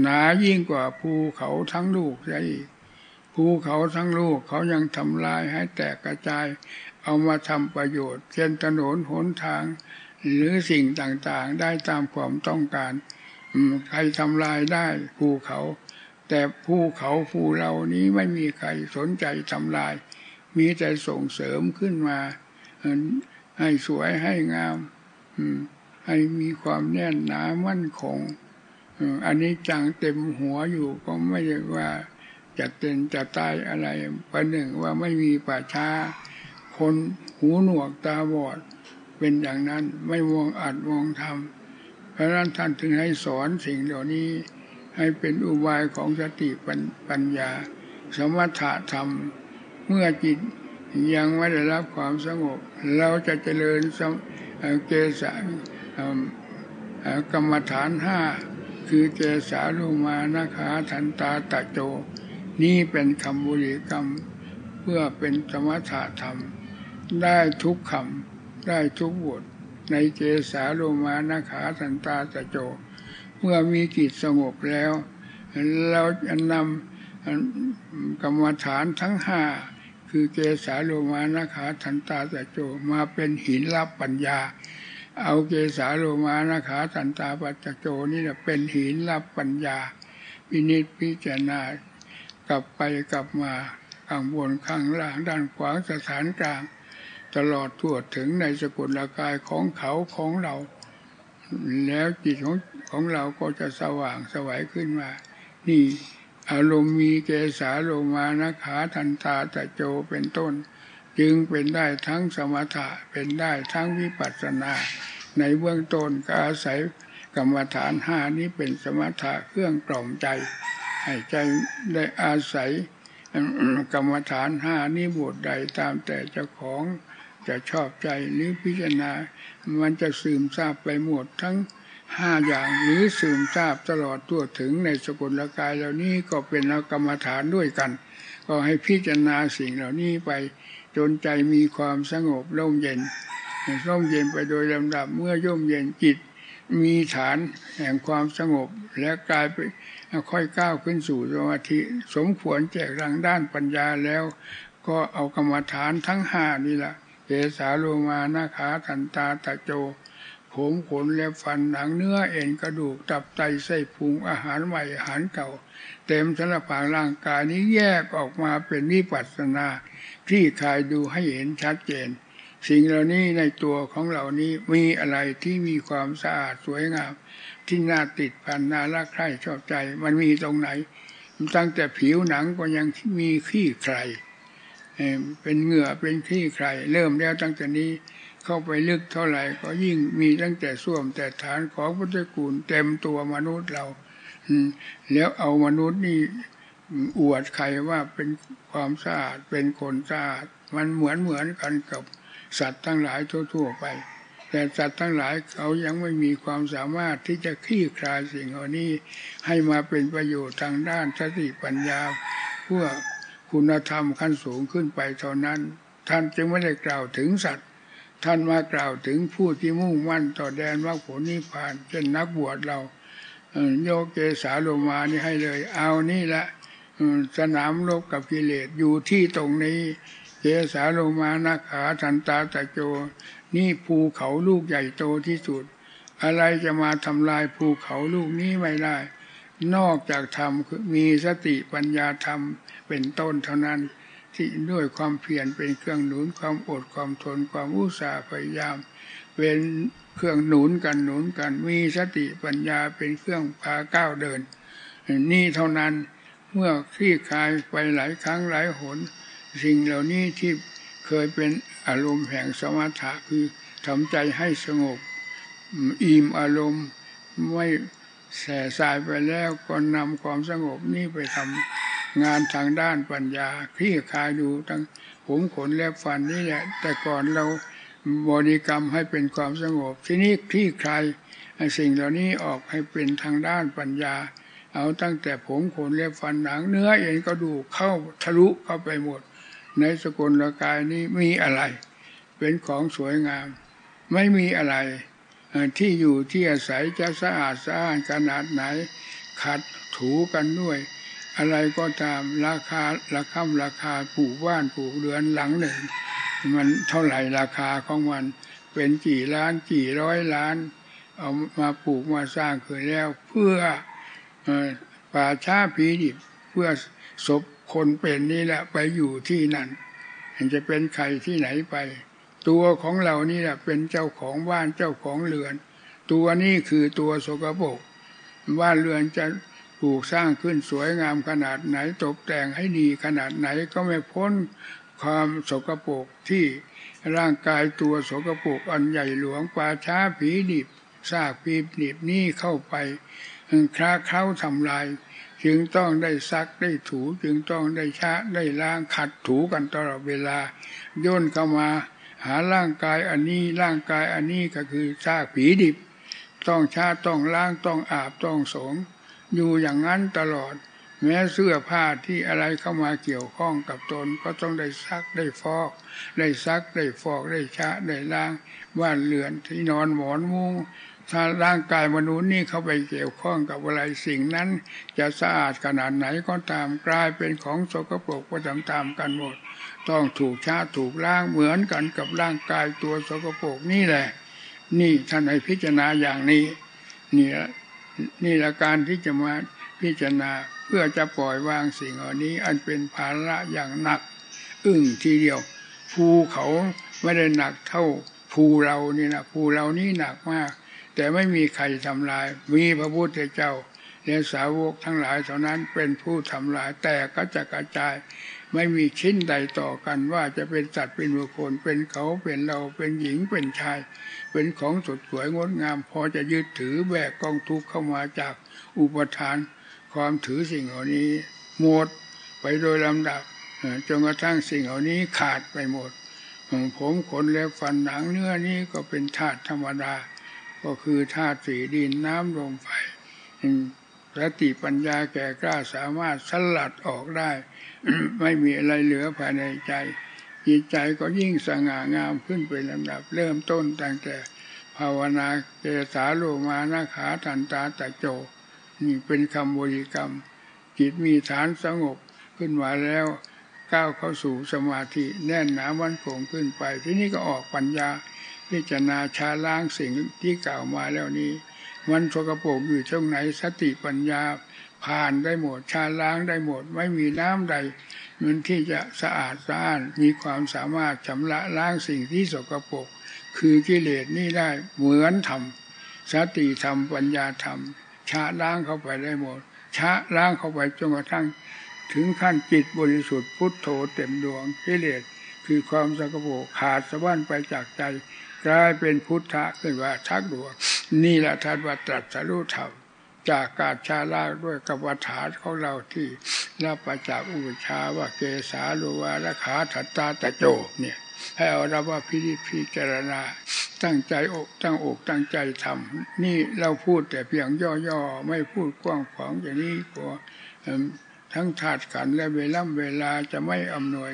หนายิ่งกว่าภูเขาทั้งลูกใช่ภูเขาทั้งลูกเขายังทำลายให้แตกกระจาย เอามาทำประโยชน์เช่นถนนหนทาง หรือสิ่งต่างๆได้ตามความต้องการใครทำลายได้ภูเขา แต่ภูเขาภูเรานี้ไม่มีใครสนใจทำลาย มีแต่ส่งเสริมขึ้นมาให้สวยให้งามให้มีความแน่นหนามั่นคงอันนี้จังเต็มหัวอยู่ก็ไม่ใช่ว่าจะเป็นจะตายอะไรประหนึ่งว่าไม่มีป่าช้า คนหูหนวกตาบอด เป็นอย่างนั้นไม่มองอัดมองทำเพราะนั้นท่านถึงให้สอนสิ่งเหล่านี้ ให้เป็นอุบายของสติปัญญา สมถะธรรม เมื่อจิตยังไม่ได้รับความสงบ เราจะเจริญเกสากรรมฐานห้าคือเกสาลุมานาขาทันตาตะโจ นี่เป็นคำบุริกรรม เพื่อเป็นสมถะธรรม ได้ทุกคำได้ทุกบทในเจสาโลมานาขาสันตาตะโจ เมื่อมีจิตสงบแล้ว เราจะนำกรรมฐานทั้งห้า คือเกสาโลมานาขาทันตาตะโจมาเป็นหินรับปัญญา เอาเกสาโลมานาขาทันตาปัจโจนี่แหละเป็นหินรับปัญญาพินิจพิจารณากลับไปกลับมาข้างบนข้างล่างด้านขวางสถานกลาง ตลอดทั่วถึงในสกุลกายของเขาของเรา แล้วจิตของของเราก็จะสว่างสวัยขึ้นมา นี่ อารมณ์มีเกสาโลมานะขาทันตาตะโจเป็นต้น จึงเป็นได้ทั้งสมถะเป็นได้ทั้งวิปัสสนา ในเบื้องต้นก็อาศัยกรรมฐานห้านี้เป็นสมถะเครื่องกล่อมใจ ให้ใจได้อาศัยกรรมฐานห้านี้บทใดตามแต่เจ้าของจะชอบใจหรือพิจารณา มันจะซึมซาบไปหมดทั้ง ห้าอย่างหรือซึมซาบตลอดตัวถึงในสกุลกายเหล่านี้ก็เป็นกรรมฐานด้วยกัน ก็ให้พิจารณาสิ่งเหล่านี้ไปจนใจมีความสงบร่มเย็นร่มเย็นไปโดยลำดับเมื่อย่มเย็นจิตมีฐานแห่งความสงบ และกลายไปค่อยก้าวขึ้นสู่สมาธิสมควรแจกรังด้านปัญญาแล้ว ก็เอากรรมฐานทั้งห้านี่แหละเกสาโลมานาขาทันตาตะโจ ผมขนและฟันหนังเนื้อเอ็นกระดูกตับไตไส้พุงอาหารใหม่อาหารเก่า เต็มสารพางร่างกายนี้แยกออกมาเป็นวิปัสสนาที่คายดูให้เห็นชัดเจน สิ่งเหล่านี้ในตัวของเหล่านี้มีอะไรที่มีความสะอาดสวยงาม ที่น่าติดพันน่ารักใคร่ชอบใจ มันมีตรงไหน ตั้งแต่ผิวหนังก็ยังมีขี้ใครเป็นเหงื่อเป็นขี้ใคร เริ่มแล้วตั้งแต่นี้ เข้าไปลึกเท่าไหร่ก็ยิ่งมีตั้งแต่ส้วมแต่ฐานของพุทธกูลเต็มตัวมนุษย์เราแล้วเอามนุษย์นี่อวดใครว่าเป็นความสะอาดเป็นคนสะอาดมันเหมือนเหมือนกันกับสัตว์ทั้งหลายทั่ว ๆ ไป แต่สัตว์ทั้งหลายเขายังไม่มีความสามารถที่จะคลี่คลายสิ่งเหล่านี้ ให้มาเป็นประโยชน์ทางด้านสติปัญญา เพื่อคุณธรรมขั้นสูงขึ้นไปเท่านั้น ท่านจึงไม่ได้กล่าวถึงสัตว์ ท่านมากล่าวถึงผู้ที่มุ่งมั่นต่อแดนว่าผลนิพพานเช่นนักบวชเราโยเกสาโลมานี่ให้เลย เอานี่ละสนามลบกับกิเลสอยู่ที่ตรงนี้ เกสาโลมานาขาทันตาตะโจ นี่ภูเขาลูกใหญ่โตที่สุด อะไรจะมาทำลายภูเขาลูกนี้ไม่ได้ นอกจากธรรมคือมีสติปัญญาธรรมเป็นต้นเท่านั้น ที่ด้วยความเพียรเป็นเครื่องหนุนความอดความทนความอุตสาห์พยายามเป็นเครื่องหนุนกันหนุนกันมีสติปัญญาเป็นเครื่องพาก้าวเดิน นี่เท่านั้นเมื่อคลี่คลายไปหลายครั้งหลายหน สิ่งเหล่านี้ที่เคยเป็นอารมณ์แห่งสมถะคือทำใจให้สงบอิ่มอารมณ์ไม่แส่สายไปแล้วก็นำความสงบนี้ไปทำ งานทางด้านปัญญาคลี่คลายดูตั้งผมขนและฟันนี่แหละแต่ก่อนเราบริกรรมให้เป็นความสงบ ที่นี้คลี่คลายสิ่งเหล่านี้ออกให้เป็นทางด้านปัญญา เอาตั้งแต่ผมขนเล็บฟันหนังเนื้อเอ็นก็ดูเข้าทะลุเข้าไปหมด ในสกุลกายนี้มีอะไร เป็นของสวยงาม ไม่มีอะไรที่อยู่ที่อาศัยจะสะอาดสะอาดขนาดไหน ขัดถูกันด้วย อะไรก็ตามราคาราคาราคาปลูกบ้านปลูกเรือนหลังหนึ่ง มันเท่าไหร่ราคาของมันเป็นกี่ล้านกี่ร้อยล้าน เอามาปลูกมาสร้างขึ้นแล้ว เพื่อป่าช้าผีดิบเพื่อศพคนเป็นนี่แหละไปอยู่ที่นั่นจะเป็นใครที่ไหนไป ตัวของเรานี่แหละเป็นเจ้าของบ้านเจ้าของเรือน ตัวนี้คือตัวสกปรกบ้านเรือนจะ ปลูกสร้างขึ้นสวยงามขนาดไหนตกแต่งให้ดีขนาดไหนก็ไม่พ้นความสกปรกที่ร่างกายตัวสกปรกอันใหญ่หลวงป่าช้าผีดิบซากผีดิบนี่เข้าไปคลาเข้าทำลาย จึงต้องได้ซักได้ถูจึงต้องได้ชะได้ล้างขัดถูกันตลอดเวลาย่นเข้ามาหาร่างกายอันนี้ร่างกายอันนี้ก็คือซากผีดิบ ต้องชาต้องล้างต้องอาบต้องสง อยู่อย่างนั้นตลอด แม้เสื้อผ้าที่อะไรเข้ามาเกี่ยวข้องกับตนก็ต้องได้ซักได้ฟอก ได้ซักได้ฟอกได้ชะได้ล้างบ้านเรือนที่นอนหมอนมุ้งถ้าร่างกายมนุษย์นี่เข้าไปเกี่ยวข้องกับอะไรสิ่งนั้น จะสะอาดขนาดไหนก็ตามกลายเป็นของสกปรกไปตามๆกันหมด ต้องถูกชาถูกล้างเหมือนกันกับร่างกายตัวสกปรกนี่แหละ นี่ท่านให้พิจารณาอย่างนี้ เนี่ นี่ละการที่จะมาพิจารณาเพื่อจะปล่อยวางสิ่งเหล่านี้ อันเป็นภาระอย่างหนัก อึ้งทีเดียว ภูเขาไม่ได้หนักเท่าภูเรานี่นะภูเรานี่หนักมาก แต่ไม่มีใครทำลาย มีพระพุทธเจ้าและสาวกทั้งหลายเท่านั้นเป็นผู้ทำลายแต่ก็จะกระจาย ไม่มีชิ้นใดต่อกันว่าจะเป็นสัตว์เป็นบุคคลเป็นเขาเป็นเราเป็นหญิงเป็นชาย เป็นของสดสวยงดงาม พอจะยึดถือแบกกองทุกข์เข้ามาจากอุปทาน ความถือสิ่งเหล่านี้หมดไปโดยลำดับจนกระทั่งสิ่งเหล่านี้ขาดไปหมด ผมขนเล็บฟันหนังเนื้อนี้ก็เป็นธาตุธรรมดา ก็คือธาตุสีดินน้ำลมไฟสติปัญญาแก่กล้าสามารถสลัดออกได้ ไม่มีอะไรเหลือภายในใจ จิตใจก็ยิ่งสง่างามขึ้นเป็นลำดับ เริ่มต้นตั้งแต่ภาวนาเกสาโลมานาขาทันตาตะโจ นี่เป็นคำบริกรรม จิตมีฐานสงบขึ้นมาแล้วก้าวเข้าสู่สมาธิแน่นหนาวันคงขึ้นไป ที่นี่ก็ออกปัญญา พิจารณาชาล้างสิ่งที่กล่าวมาแล้วนี้ มันสกปรกอยู่ช่องไหนสติปัญญา ผ่านได้หมดชาล้างได้หมด ไม่มีน้ำใด มันที่จะสะอาดสะอ้านมีความสามารถชำระล้างสิ่งที่สกปรกคือกิเลสนี่ได้เหมือนธรรมสติธรรมปัญญาธรรม ชะล้างเข้าไปได้หมด ชะล้างเข้าไปจนกระทั่ง ถึงขั้นจิตบริสุทธิ์พุทโธเต็มดวงกิเลสคือความสกปรกขาดสะบั้นไปจากใจกลายเป็นพุทธะขึ้นว่าชักดวงนี่แหละท่านว่าตรัสรู้ธรรม จากการชาลาด้วยกับวัฏฐานของเราที่รับมาจากอุปชาว่าเกสาโลวาละขาถัตตาตะโจเนี่ยให้เอาราว่าพิพิจารณา ตั้งใจอกตั้งอกตั้งใจทำนี่เราพูดแต่เพียงย่อๆไม่พูดกว้างขวางอย่างนี้กลัวทั้งธาตุขันและเวลาเวลาจะไม่อำนวย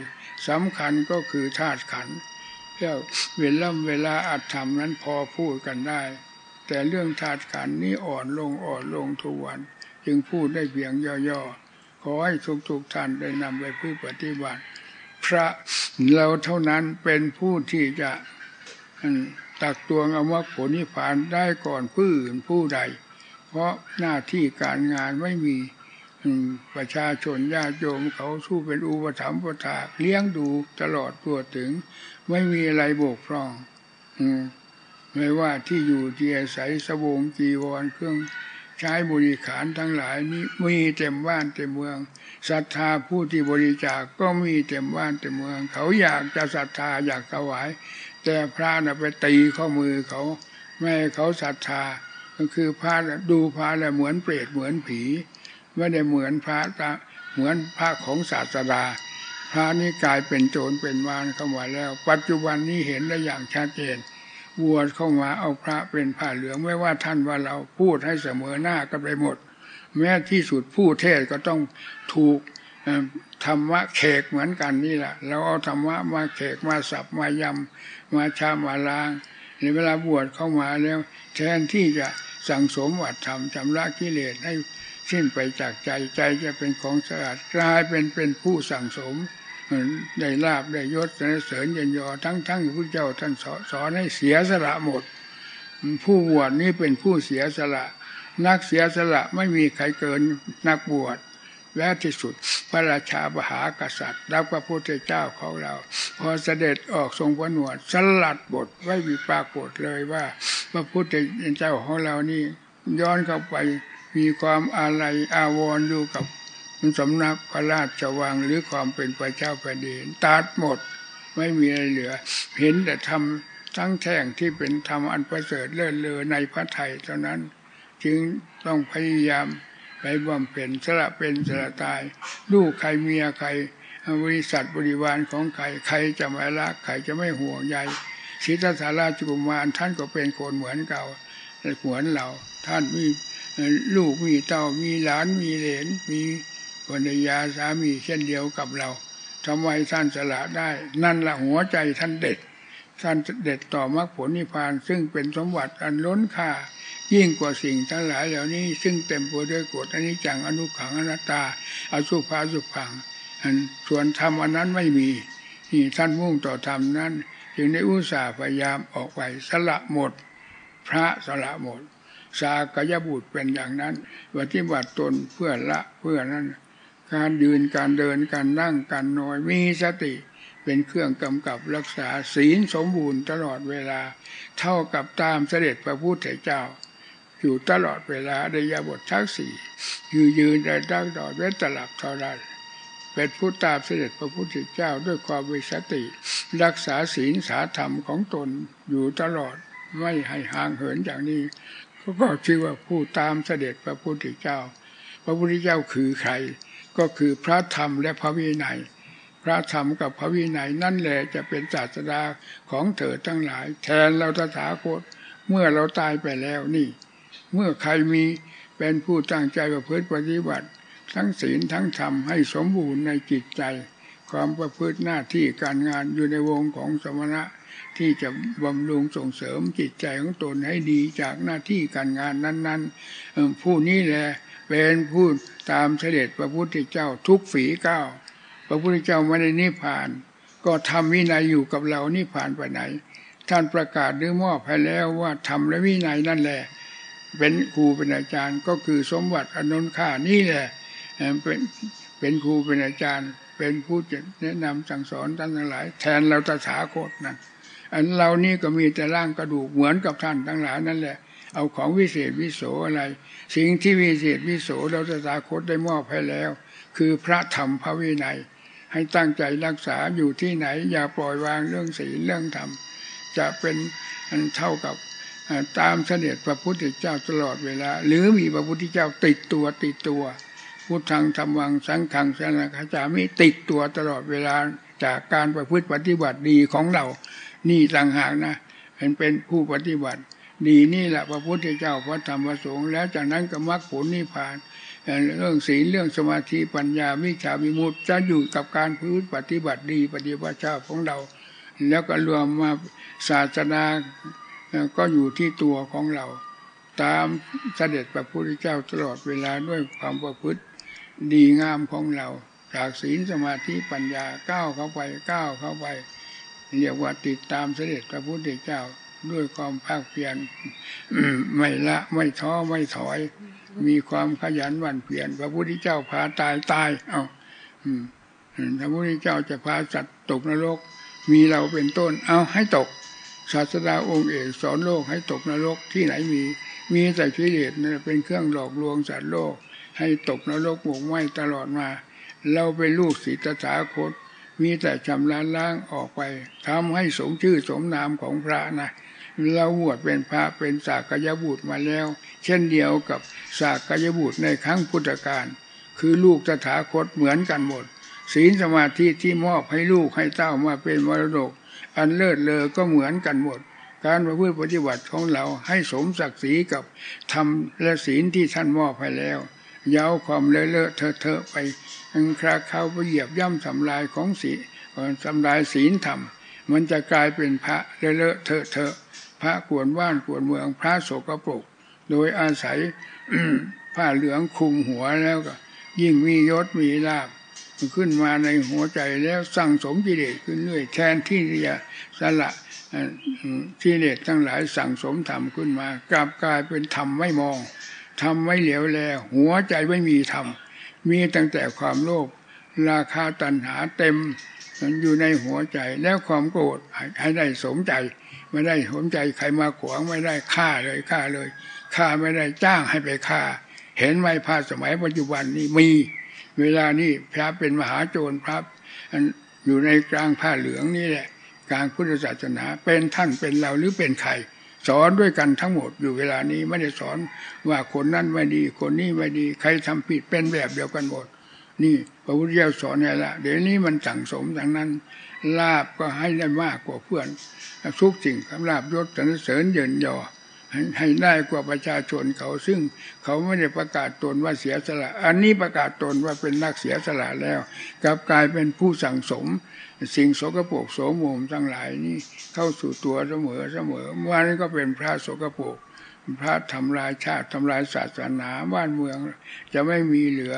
สำคัญก็คือธาตุขันเพื่อเวลาเวลาอัดทำนั้นพอพูดกันได้ แต่เรื่องธาตุขันนี้อ่อนลงอ่อนลงทุกวัน จึงพูดได้เพียงย่อๆ ขอให้ทุกๆท่านได้นำไปพื่ปฏิบัติ พระเราเท่านั้นเป็นผู้ที่จะตักตวงเอาว่าผลนิพพานได้ก่อนผู้อื่นผู้ใด เพราะหน้าที่การงานไม่มีประชาชนญาติโยมเขาสู้เป็นอุปถัมภ์ประทาเลี้ยงดูตลอดตัวถึง ไม่มีอะไรบกพร่อง ไม่ว่าที่อยู่ที่อาศัยสบงจีวรเครื่องใช้บริขารทั้งหลายนี้มีเต็มบ้านเต็มเมืองศรัทธาผู้ที่บริจาคก็มีเต็มบ้านเต็มเมือง เขาอยากจะศรัทธาอยากถวาย แต่พระน่ะไปตีข้อมือเขาไม่เขาศรัทธาก็คือพระดูพระแล้วเหมือนเปรตเหมือนผีไม่ได้เหมือนพระตาเหมือนพระของศาสดา พระนี่กลายเป็นโจรเป็นวานเข้ามาแล้ว ปัจจุบันนี้เห็นได้อย่างชัดเจน วัวเข้ามาเอาพระเป็นผ้าเหลืองไม่ว่าท่านว่าเราพูดให้เสมอหน้ากันไปหมด แม้ที่สุดผู้เทศก็ต้องถูกธรรมะเขกเหมือนกันนี่แหละเราเอาธรรมะมาเขกมาสับมายำมาชามาล้างในเวลาบวชเข้ามาแล้วแทนที่จะสั่งสมวัดธรรมจำละกิเลสให้สิ้นไปจากใจใจจะเป็นของสะอาดกลายเป็นเป็นผู้สั่งสม ได้ลาบได้ยศสรรเสริญยันยอทั้งทั้งพระเจ้าท่านสอนให้เสียสละหมด ผู้บวชนี่เป็นผู้เสียสละ นักเสียสละไม่มีใครเกินนักบวชแวที่สุดพระราชาบหากษัตริย์รับพระพุทธเจ้าของเรา พอเสด็จออกทรงพระนวดสลัดบทไว้มีปรากฏเลยว่า พระพุทธเจ้าของเรานี่ย้อนเข้าไปมีความอาลัยอาวรณ์อยู่กับ สำนักพระราชวังหรือความเป็นพระเจ้าแผ่นดินตัดหมดไม่มีอะไรเหลือ เห็นแต่ทำทั้งแท่งที่เป็นธรรมอันประเสริฐเลิศเลอในพระไทยเท่านั้น จึงต้องพยายามไปบำเพ็ญสละเป็นสละตาย ลูกใครเมียใครบริษัทบริวารของใครใครจะไม่รักใครจะไม่ห่วงใยศิทธาราชกุมารท่านก็เป็นคนเหมือนเก่าเหมือนเรา ท่านมีลูกมีเต้ามีหลานมีเหลนมี ภรรยาสามีเช่นเดียวกับเราทำไมท่านสละได้ นั่นละหัวใจท่านเด็ด ท่านเด็ดต่อมรรคผลนิพพาน ซึ่งเป็นสมบัติอันล้นค่า ยิ่งกว่าสิ่งทั้งหลายเหล่านี้ ซึ่งเต็มไปด้วยกฎอนิจจังอนุขังอนัตตาอสุภาสุขังส่วนธรรมอันนั้นไม่มีนี่ท่านมุ่งต่อธรรมนั้น จึงได้อุตส่าห์พยายามออกไปสละหมด พระสละหมด สากยบุตรเป็นอย่างนั้นปฏิบัติตนเพื่อละเพื่อนั้น การยืนการเดินการนั่งการนอนมีสติเป็นเครื่องกำกับรักษาศีลสมบูรณ์ตลอดเวลา เท่ากับตามเสด็จพระพุทธเจ้า อยู่ตลอดเวลาในยาบททั้งสี่ยืนยืนได้ตั้งต่อเว้นตลับเท่านั้นเป็นผู้ตามเสด็จพระพุทธเจ้าด้วยความวิสติ รักษาศีลสาธรรมของตนอยู่ตลอดไม่ให้ห่างเหินอย่างนี้ก็ชื่อว่าผู้ตามเสด็จพระพุทธเจ้า พระพุทธเจ้าคือใคร ก็คือพระธรรมและพระวินัย พระธรรมกับพระวินัยนั่นแหละจะเป็นศาสดาของเถิดทั้งหลาย แทนเราตถาคตเมื่อเราตายไปแล้วนี่ เมื่อใครมีเป็นผู้ตั้งใจประพฤติปฏิบัติ ทั้งศีลทั้งธรรมให้สมบูรณ์ในจิตใจ ความประพฤติหน้าที่การงานอยู่ในวงของสมณะที่จะบำรุงส่งเสริมจิตใจของตนให้ดีจากหน้าที่การงานนั้น ๆ ผู้นี้แหละเป็นผู้ ตามเสด็จพระพุทธเจ้าทุกฝีก้าวพระพุทธเจ้าไม่ได้นิพพาน ก็ทำวินัยอยู่กับเรานิพพานไปไหน ท่านประกาศด้วยมอบให้แล้วว่าทำและวินัยนั่นแหละ เป็นครูเป็นอาจารย์ก็คือสมบัติอนนค่านี่แหละเป็นเป็นครูเป็นอาจารย์ เป็นผู้จะแนะนำสั่งสอนท่านทั้งหลาย แทนเราตถาคตนั่นอันเรานี่ก็มีแต่ร่างกระดูกเหมือนกับท่านทั้งหลายนั่นแหละ เอาของวิเศษวิโสอะไร สิ่งที่วิเศษวิโสเราจะตาคตได้มอบให้แล้ว คือพระธรรมพระวินัย ให้ตั้งใจรักษาอยู่ที่ไหน อย่าปล่อยวางเรื่องศีลเรื่องธรรม จะเป็นเท่ากับตามเสด็จพระพุทธเจ้าตลอดเวลา หรือมีพระพุทธเจ้าติดตัวติดตัวพุทธังธรรมังสังขังสนาคาจามิติดตัวตลอดเวลาจากการประพฤติปฏิบัติดีของเรา นี่ต่างหากนะเป็นเป็นผู้ปฏิบัติ ดีนี่แหละพระพุทธเจ้าพระธรรมพระสงฆ์แล้วจากนั้นก็มรรคผลนิพพานเรื่องศีลเรื่องสมาธิปัญญาวิชาวิมุตจะอยู่กับการพื้นปฏิบัติดีปฏิบัติชาของเรา แล้วก็รวมมาศาสนาก็อยู่ที่ตัวของเรา ตามเสด็จพระพุทธเจ้าตลอดเวลาด้วยความประพฤติดีงามของเรา จากศีลสมาธิปัญญาก้าวเข้าไปก้าวเข้าไปเรียกว่าติดตามเสด็จพระพุทธเจ้า ด้วยความภาคเพียรไม่ละไม่ท้อไม่ถอย มีความขยันหมั่นเพียรพระพุทธเจ้าพาตายตายเอาพระพุทธเจ้าจะพาสัตว์ตกนรก มีเราเป็นต้น เอาให้ตก ศาสดาองค์เอกสอนโลกให้ตกนรกที่ไหนมี มีแต่กิเลสเป็นเครื่องหลอกลวงสัตว์โลก ให้ตกนรกหมกไหมตลอดมา เราเป็นลูกศิษย์ถาคตมีแต่ชำระล้างออกไปทำให้สมชื่อสมนามของพระนะ เราบวชเป็นพระเป็นสากยบุตรมาแล้ว เช่นเดียวกับสากยบุตรในครั้งพุทธกาลคือลูกตถาคตเหมือนกันหมด ศีลสมาธิที่มอบให้ลูกให้เต้ามาเป็นมรดก อันเลิศเลอก็เหมือนกันหมด การประพฤติปฏิบัติของเราให้สมศักดิ์ศรีกับธรรมและศีลที่ท่านมอบให้แล้วยาวความเลอะเลอะเทอะเทอะไปอังคราเข้าไปเหยียบย่ำทำลายของศีลทำลายศีลธรรม มันจะกลายเป็นพระเลอะเลอะเทอะเทอะ พระกวนว่านกวนเมืองพระโสกปรก โดยอาศัยผ้าเหลืองคุมหัวแล้วก็ ยิ่งมียศมีลาบขึ้นมาในหัวใจแล้วสั่งสมกิเลสขึ้นเรื่อยแทนที่จะสละกิเลสทั้งหลายสั่งสมธรรมขึ้นมากลับกลายเป็นธรรมไม่มองธรรมไม่เหลียวแล หัวใจไม่มีธรรมมีตั้งแต่ความโลภราคาตัณหาเต็มอยู่ในหัวใจแล้วความโกรธให้ได้สมใจ ไม่ได้สมใจใครมาขวางไม่ได้ฆ่าเลยฆ่าเลยฆ่าไม่ได้จ้างให้ไปฆ่า เห็นไหมพระสมัยปัจจุบันนี้มี เวลานี้พระเป็นมหาโจรพระอยู่ในกลางผ้าเหลืองนี่แหละกลางพุทธศาสนาเป็นท่านเป็นเราหรือเป็นใครสอนด้วยกันทั้งหมดอยู่เวลานี้ไม่ได้สอนว่าคนนั้นไม่ดี คนนี้ไม่ดี ใครทำผิดเป็นแบบเดียวกันหมด นี่พระพุทธเจ้าสอนไงละเดี๋ยวนี้มันสั่งสมดังนั้น ลาบก็ให้ได้มากกว่าเพื่อนทุกสิ่งคำลาบยศสรรเสริญเยินยอให้ได้กว่าประชาชนเขาซึ่งเขาไม่ได้ประกาศตนว่าเสียสละ อันนี้ประกาศตนว่าเป็นนักเสียสละแล้วกลับกลายเป็นผู้สั่งสม สิ่งโสกโปกโสมมทั้งหลายนี่เข้าสู่ตัวเสมอเสมอวันนี้ก็เป็นพระโสกโปก พระทำลายชาติทำลายศาสนาบ้านเมือง จะไม่มีเหลือ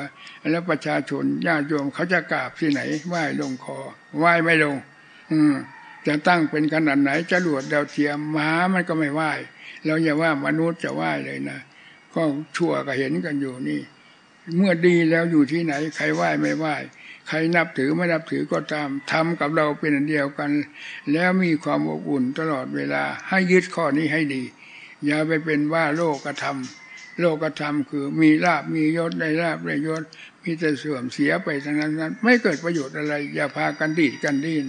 แล้วประชาชนญาติโยมเขาจะกราบที่ไหนไหว้ลงคอไหว้ไม่ลง อืมจะตั้งเป็นขนาดไหนจะหลวดดาวเทียมม้ามันก็ไม่ไหว้เราอย่าว่ามนุษย์จะไหว้เลยนะก็ชั่วก็เห็นกันอยู่นี่ เมื่อดีแล้วอยู่ที่ไหน ใครไหว้ไม่ไหว้ใครนับถือไม่นับถือก็ตามทำกับเราเป็นอันเดียวกัน แล้วมีความอบอุ่นตลอดเวลาให้ยึดข้อนี้ให้ดี อย่าไปเป็นว่าโลกธรรม โลกธรรมคือมีลาบมียศได้ลาบได้ยศ มีแต่เสื่อมเสียไปทั้งนั้นนั้น ไม่เกิดประโยชน์อะไร อย่าพากันดีดกันดิ้น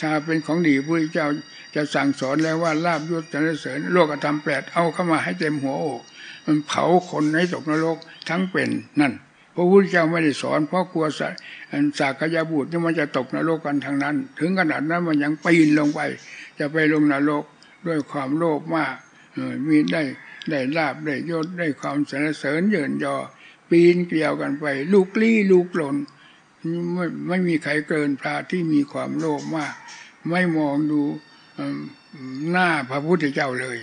ถ้าเป็นของดีพระเจ้าจะสั่งสอนแล้วว่าลาบยศจะเสริญโลกธรรมแปดเอาเข้ามาให้เต็มหัวอกมันเผาคนให้ตกนรกทั้งเป็นนั่นพระพุทธเจ้าไม่ได้สอนเพราะกลัวสัสากยาบุตรที่มันจะตกนรกกันทางนั้น ถึงขนาดนั้นมันยังปีนลงไป จะไปลงนรกด้วยความโลภมาก มีได้ได้ลาบได้ยศได้ความสรรเสริญเยินยอ ปีนเกลียวกันไป ลูกลี้ลูกหล่นไม่ไม่มีใครเกินพระที่มีความโลภมาก ไม่มองดูหน้าพระพุทธเจ้าเลย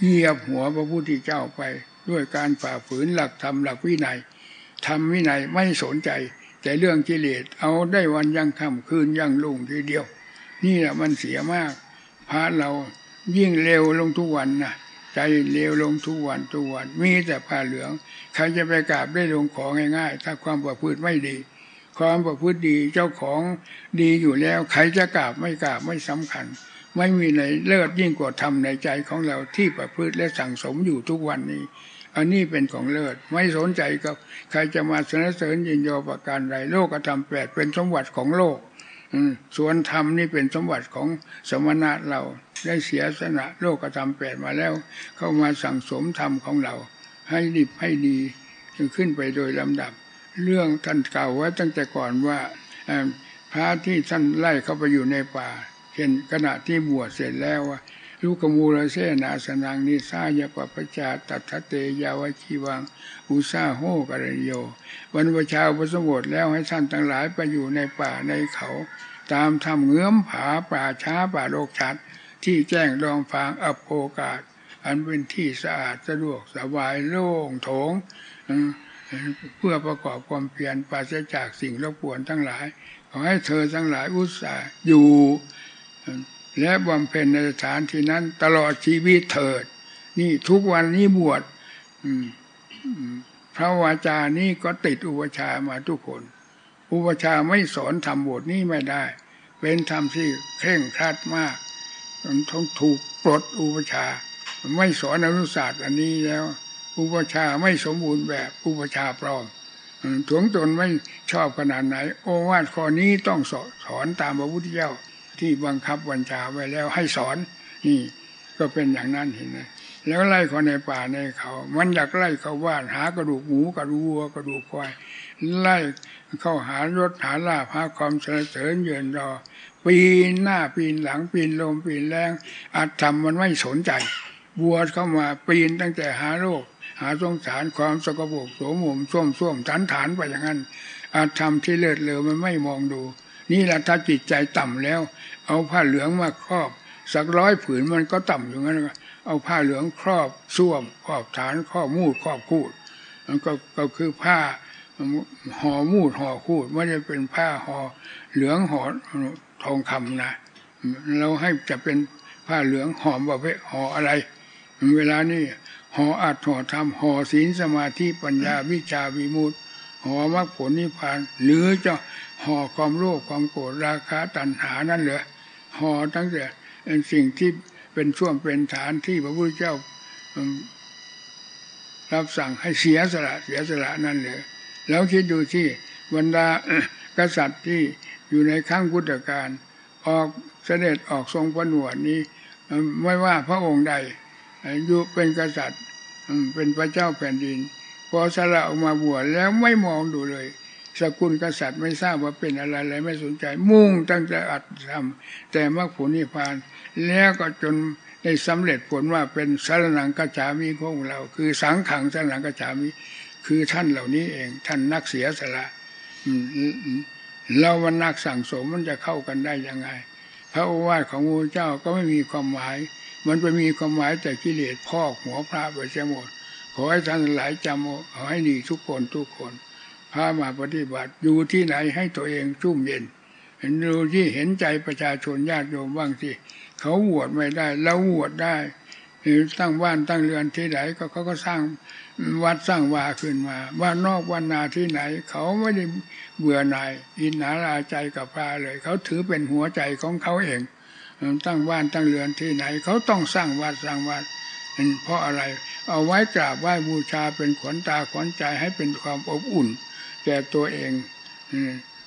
เยียบหัวพระพุทธเจ้าไป ด้วยการฝ่าฝืนหลักธรรมหลักวินัยทำวินัยไม่สนใจ แต่เรื่องกิเลสเอาได้วันยังค่ำคืนยังลุ่งทีเดียว นี่แหละมันเสียมากพระเรายิ่งเร็วลงทุกวันนะ ใจเร็วลงทุกวันทุกวันมีแต่ผ้าเหลือง ใครจะไปกราบได้ลงของง่ายๆ ถ้าความประพฤติไม่ดี ความประพฤติดีเจ้าของดีอยู่แล้ว ใครจะกราบไม่กราบไม่สำคัญ ไม่มีในเลิศยิ่งกว่าธรรมในใจของเราที่ประพฤติและสั่งสมอยู่ทุกวันนี้ อันนี้เป็นของเลิศไม่สนใจกับ ใครจะมาสนเสริญยินยอประการใดโลกธรรมแปดเป็นสมบัติของโลก ส่วนธรรมนี่เป็นสมบัติของสมณะเราได้เสียสนะโลกธรรมแปดมาแล้ว เข้ามาสั่งสมธรรมของเรา ให้ดีให้ดีจึงขึ้นไปโดยลำดับ เรื่องท่านกล่าวไว้ตั้งแต่ก่อนว่าพระที่ท่านไล่เข้าไปอยู่ในป่าเช่นขณะที่บวชเสร็จแล้ว ว่าลูกมูลเสนาสนังนิสายปปจาตัทเตยาวชีวัง อุซาโหกรโย วันประชาประสมบทแล้วให้ท่านทั้งหลายไปอยู่ในป่าในเขา ตามทำเงื้อมผาป่าช้าป่าโลกชัด ที่แจ้งรองฟางอับโอกาส อันเป็นที่สะอาดสะดวกสบายโล่งโถงเพื่อประกอบความเพียรปราศจากสิ่งรบกวนทั้งหลาย ขอให้เธอทั้งหลายอุตส่าห์อยู่ และบำเพ็ญในสถานที่นั้นตลอดชีวิตเถิด นี่ทุกวันนี้บวชพระวาจานี้ก็ติดอุปชามาทุกคน อุปชาไม่สอนทำบทนี้ไม่ได้ เป็นธรรมที่เคร่งครัดมากต้องถูกปลดอุปชา ไม่สอนอนุศาสตร์อันนี้แล้ว อุปชาไม่สมบูรณ์แบบอุปชาปลอมถวงตนไม่ชอบขนาดไหน โอวาทข้อนี้ต้องสอนตามพระพุทธเจ้า ที่บังคับบัญชาไว้แล้วให้สอน นี่ ก็เป็นอย่างนั้นเห็นไหมแล้วไล่คนในป่าในเขา มันอยากไล่เขาว่านหากระดูกหมูกระดูกวัวกระดูกควายไล่เข้าหารถหาลาภหาความเสริญเยินรอ ปีนหน้าปีนหลังปีนลมปีนแรงอาจทำมันไม่สนใจบวชเข้ามาปีนตั้งแต่หาโลก หาสงสารความสกปรกโสมมส้วมส้วมฐานฐานไปอย่างนั้นอาธรรมที่เลิศเลอมันไม่มองดู นี่แหละถ้าจิตใจต่ำแล้ว เอาผ้าเหลืองมาครอบ สักร้อยผืนมันก็ต่ำอยู่งั้นเอาผ้าเหลืองครอบส้วมครอบฐานครอบมูดครอบคูดมันก็ก็คือผ้าห่อมูดห่อคูดไม่ได้เป็นผ้าห่อเหลืองห่อทองคำนะเราให้จะเป็นผ้าเหลืองหอมประเภทห่ออะไร เวลานี้ห่ออัดห่อทำห่อศีลสมาธิปัญญาวิชาวิมุตห่อมรรคผลนิพพาน หรือจะห่อความโลภความโกรธราคะตัณหานั่นเหรอ ห่อตั้งแต่สิ่งที่เป็นช่วงเป็นฐานที่พระพุทธเจ้ารับสั่งให้เสียสละเสียสละนั่นเลยแล้วคิดดูที่บรรดากษัตริย์ที่อยู่ในข้างพุทธกาลออกเสด็จออกทรงผนวดนี้ ไม่ว่าพระองค์ใดอยู่เป็นกษัตริย์เป็นพระเจ้าแผ่นดิน พอสละออกมาบวชแล้วไม่มองดูเลย สกุลกษัตริย์ไม่ทราบว่าเป็นอะไรเลยไม่สนใจ มุ่งตั้งใจอัดทำแต่มรรคผลนิพพาน แล้วก็จนได้สำเร็จผลว่าเป็นสารนังกัจฉามิของเรา คือสังขังสารนังกัจฉามิคือท่านเหล่านี้เอง ท่านนักเสียสละเราวันนักสั่งสมมันจะเข้ากันได้ยังไง พระโอวาทของพระเจ้าก็ไม่มีความหมาย มันไปมีความหมายแต่กิเลสพอกหัวพระไปเสียหมดขอให้ท่านหลายจำขอให้ดีทุกคนทุกคน พามาปฏิบัติอยู่ที่ไหนให้ตัวเองชุ่มเย็นเห็นดูที่เห็นใจประชาชนญาติโยมบ้างที่เขาหวดไม่ได้เราหวดได้หรือตั้งบ้านตั้งเรือนที่ไหนก็เขาก็สร้างวัดสร้างวาขึ้นมาว่านอกวันนาที่ไหน เขาไม่ได้เบื่อหน่ายอินหนาลาใจกับพระเลย เขาถือเป็นหัวใจของเขาเอง ตั้งบ้านตั้งเรือนที่ไหน เขาต้องสร้างวัดสร้างวัดเพราะอะไร เอาไว้กราบไหว้บูชาเป็นขวัญตาขวัญใจให้เป็นความอบอุ่น แก่ตัวเอง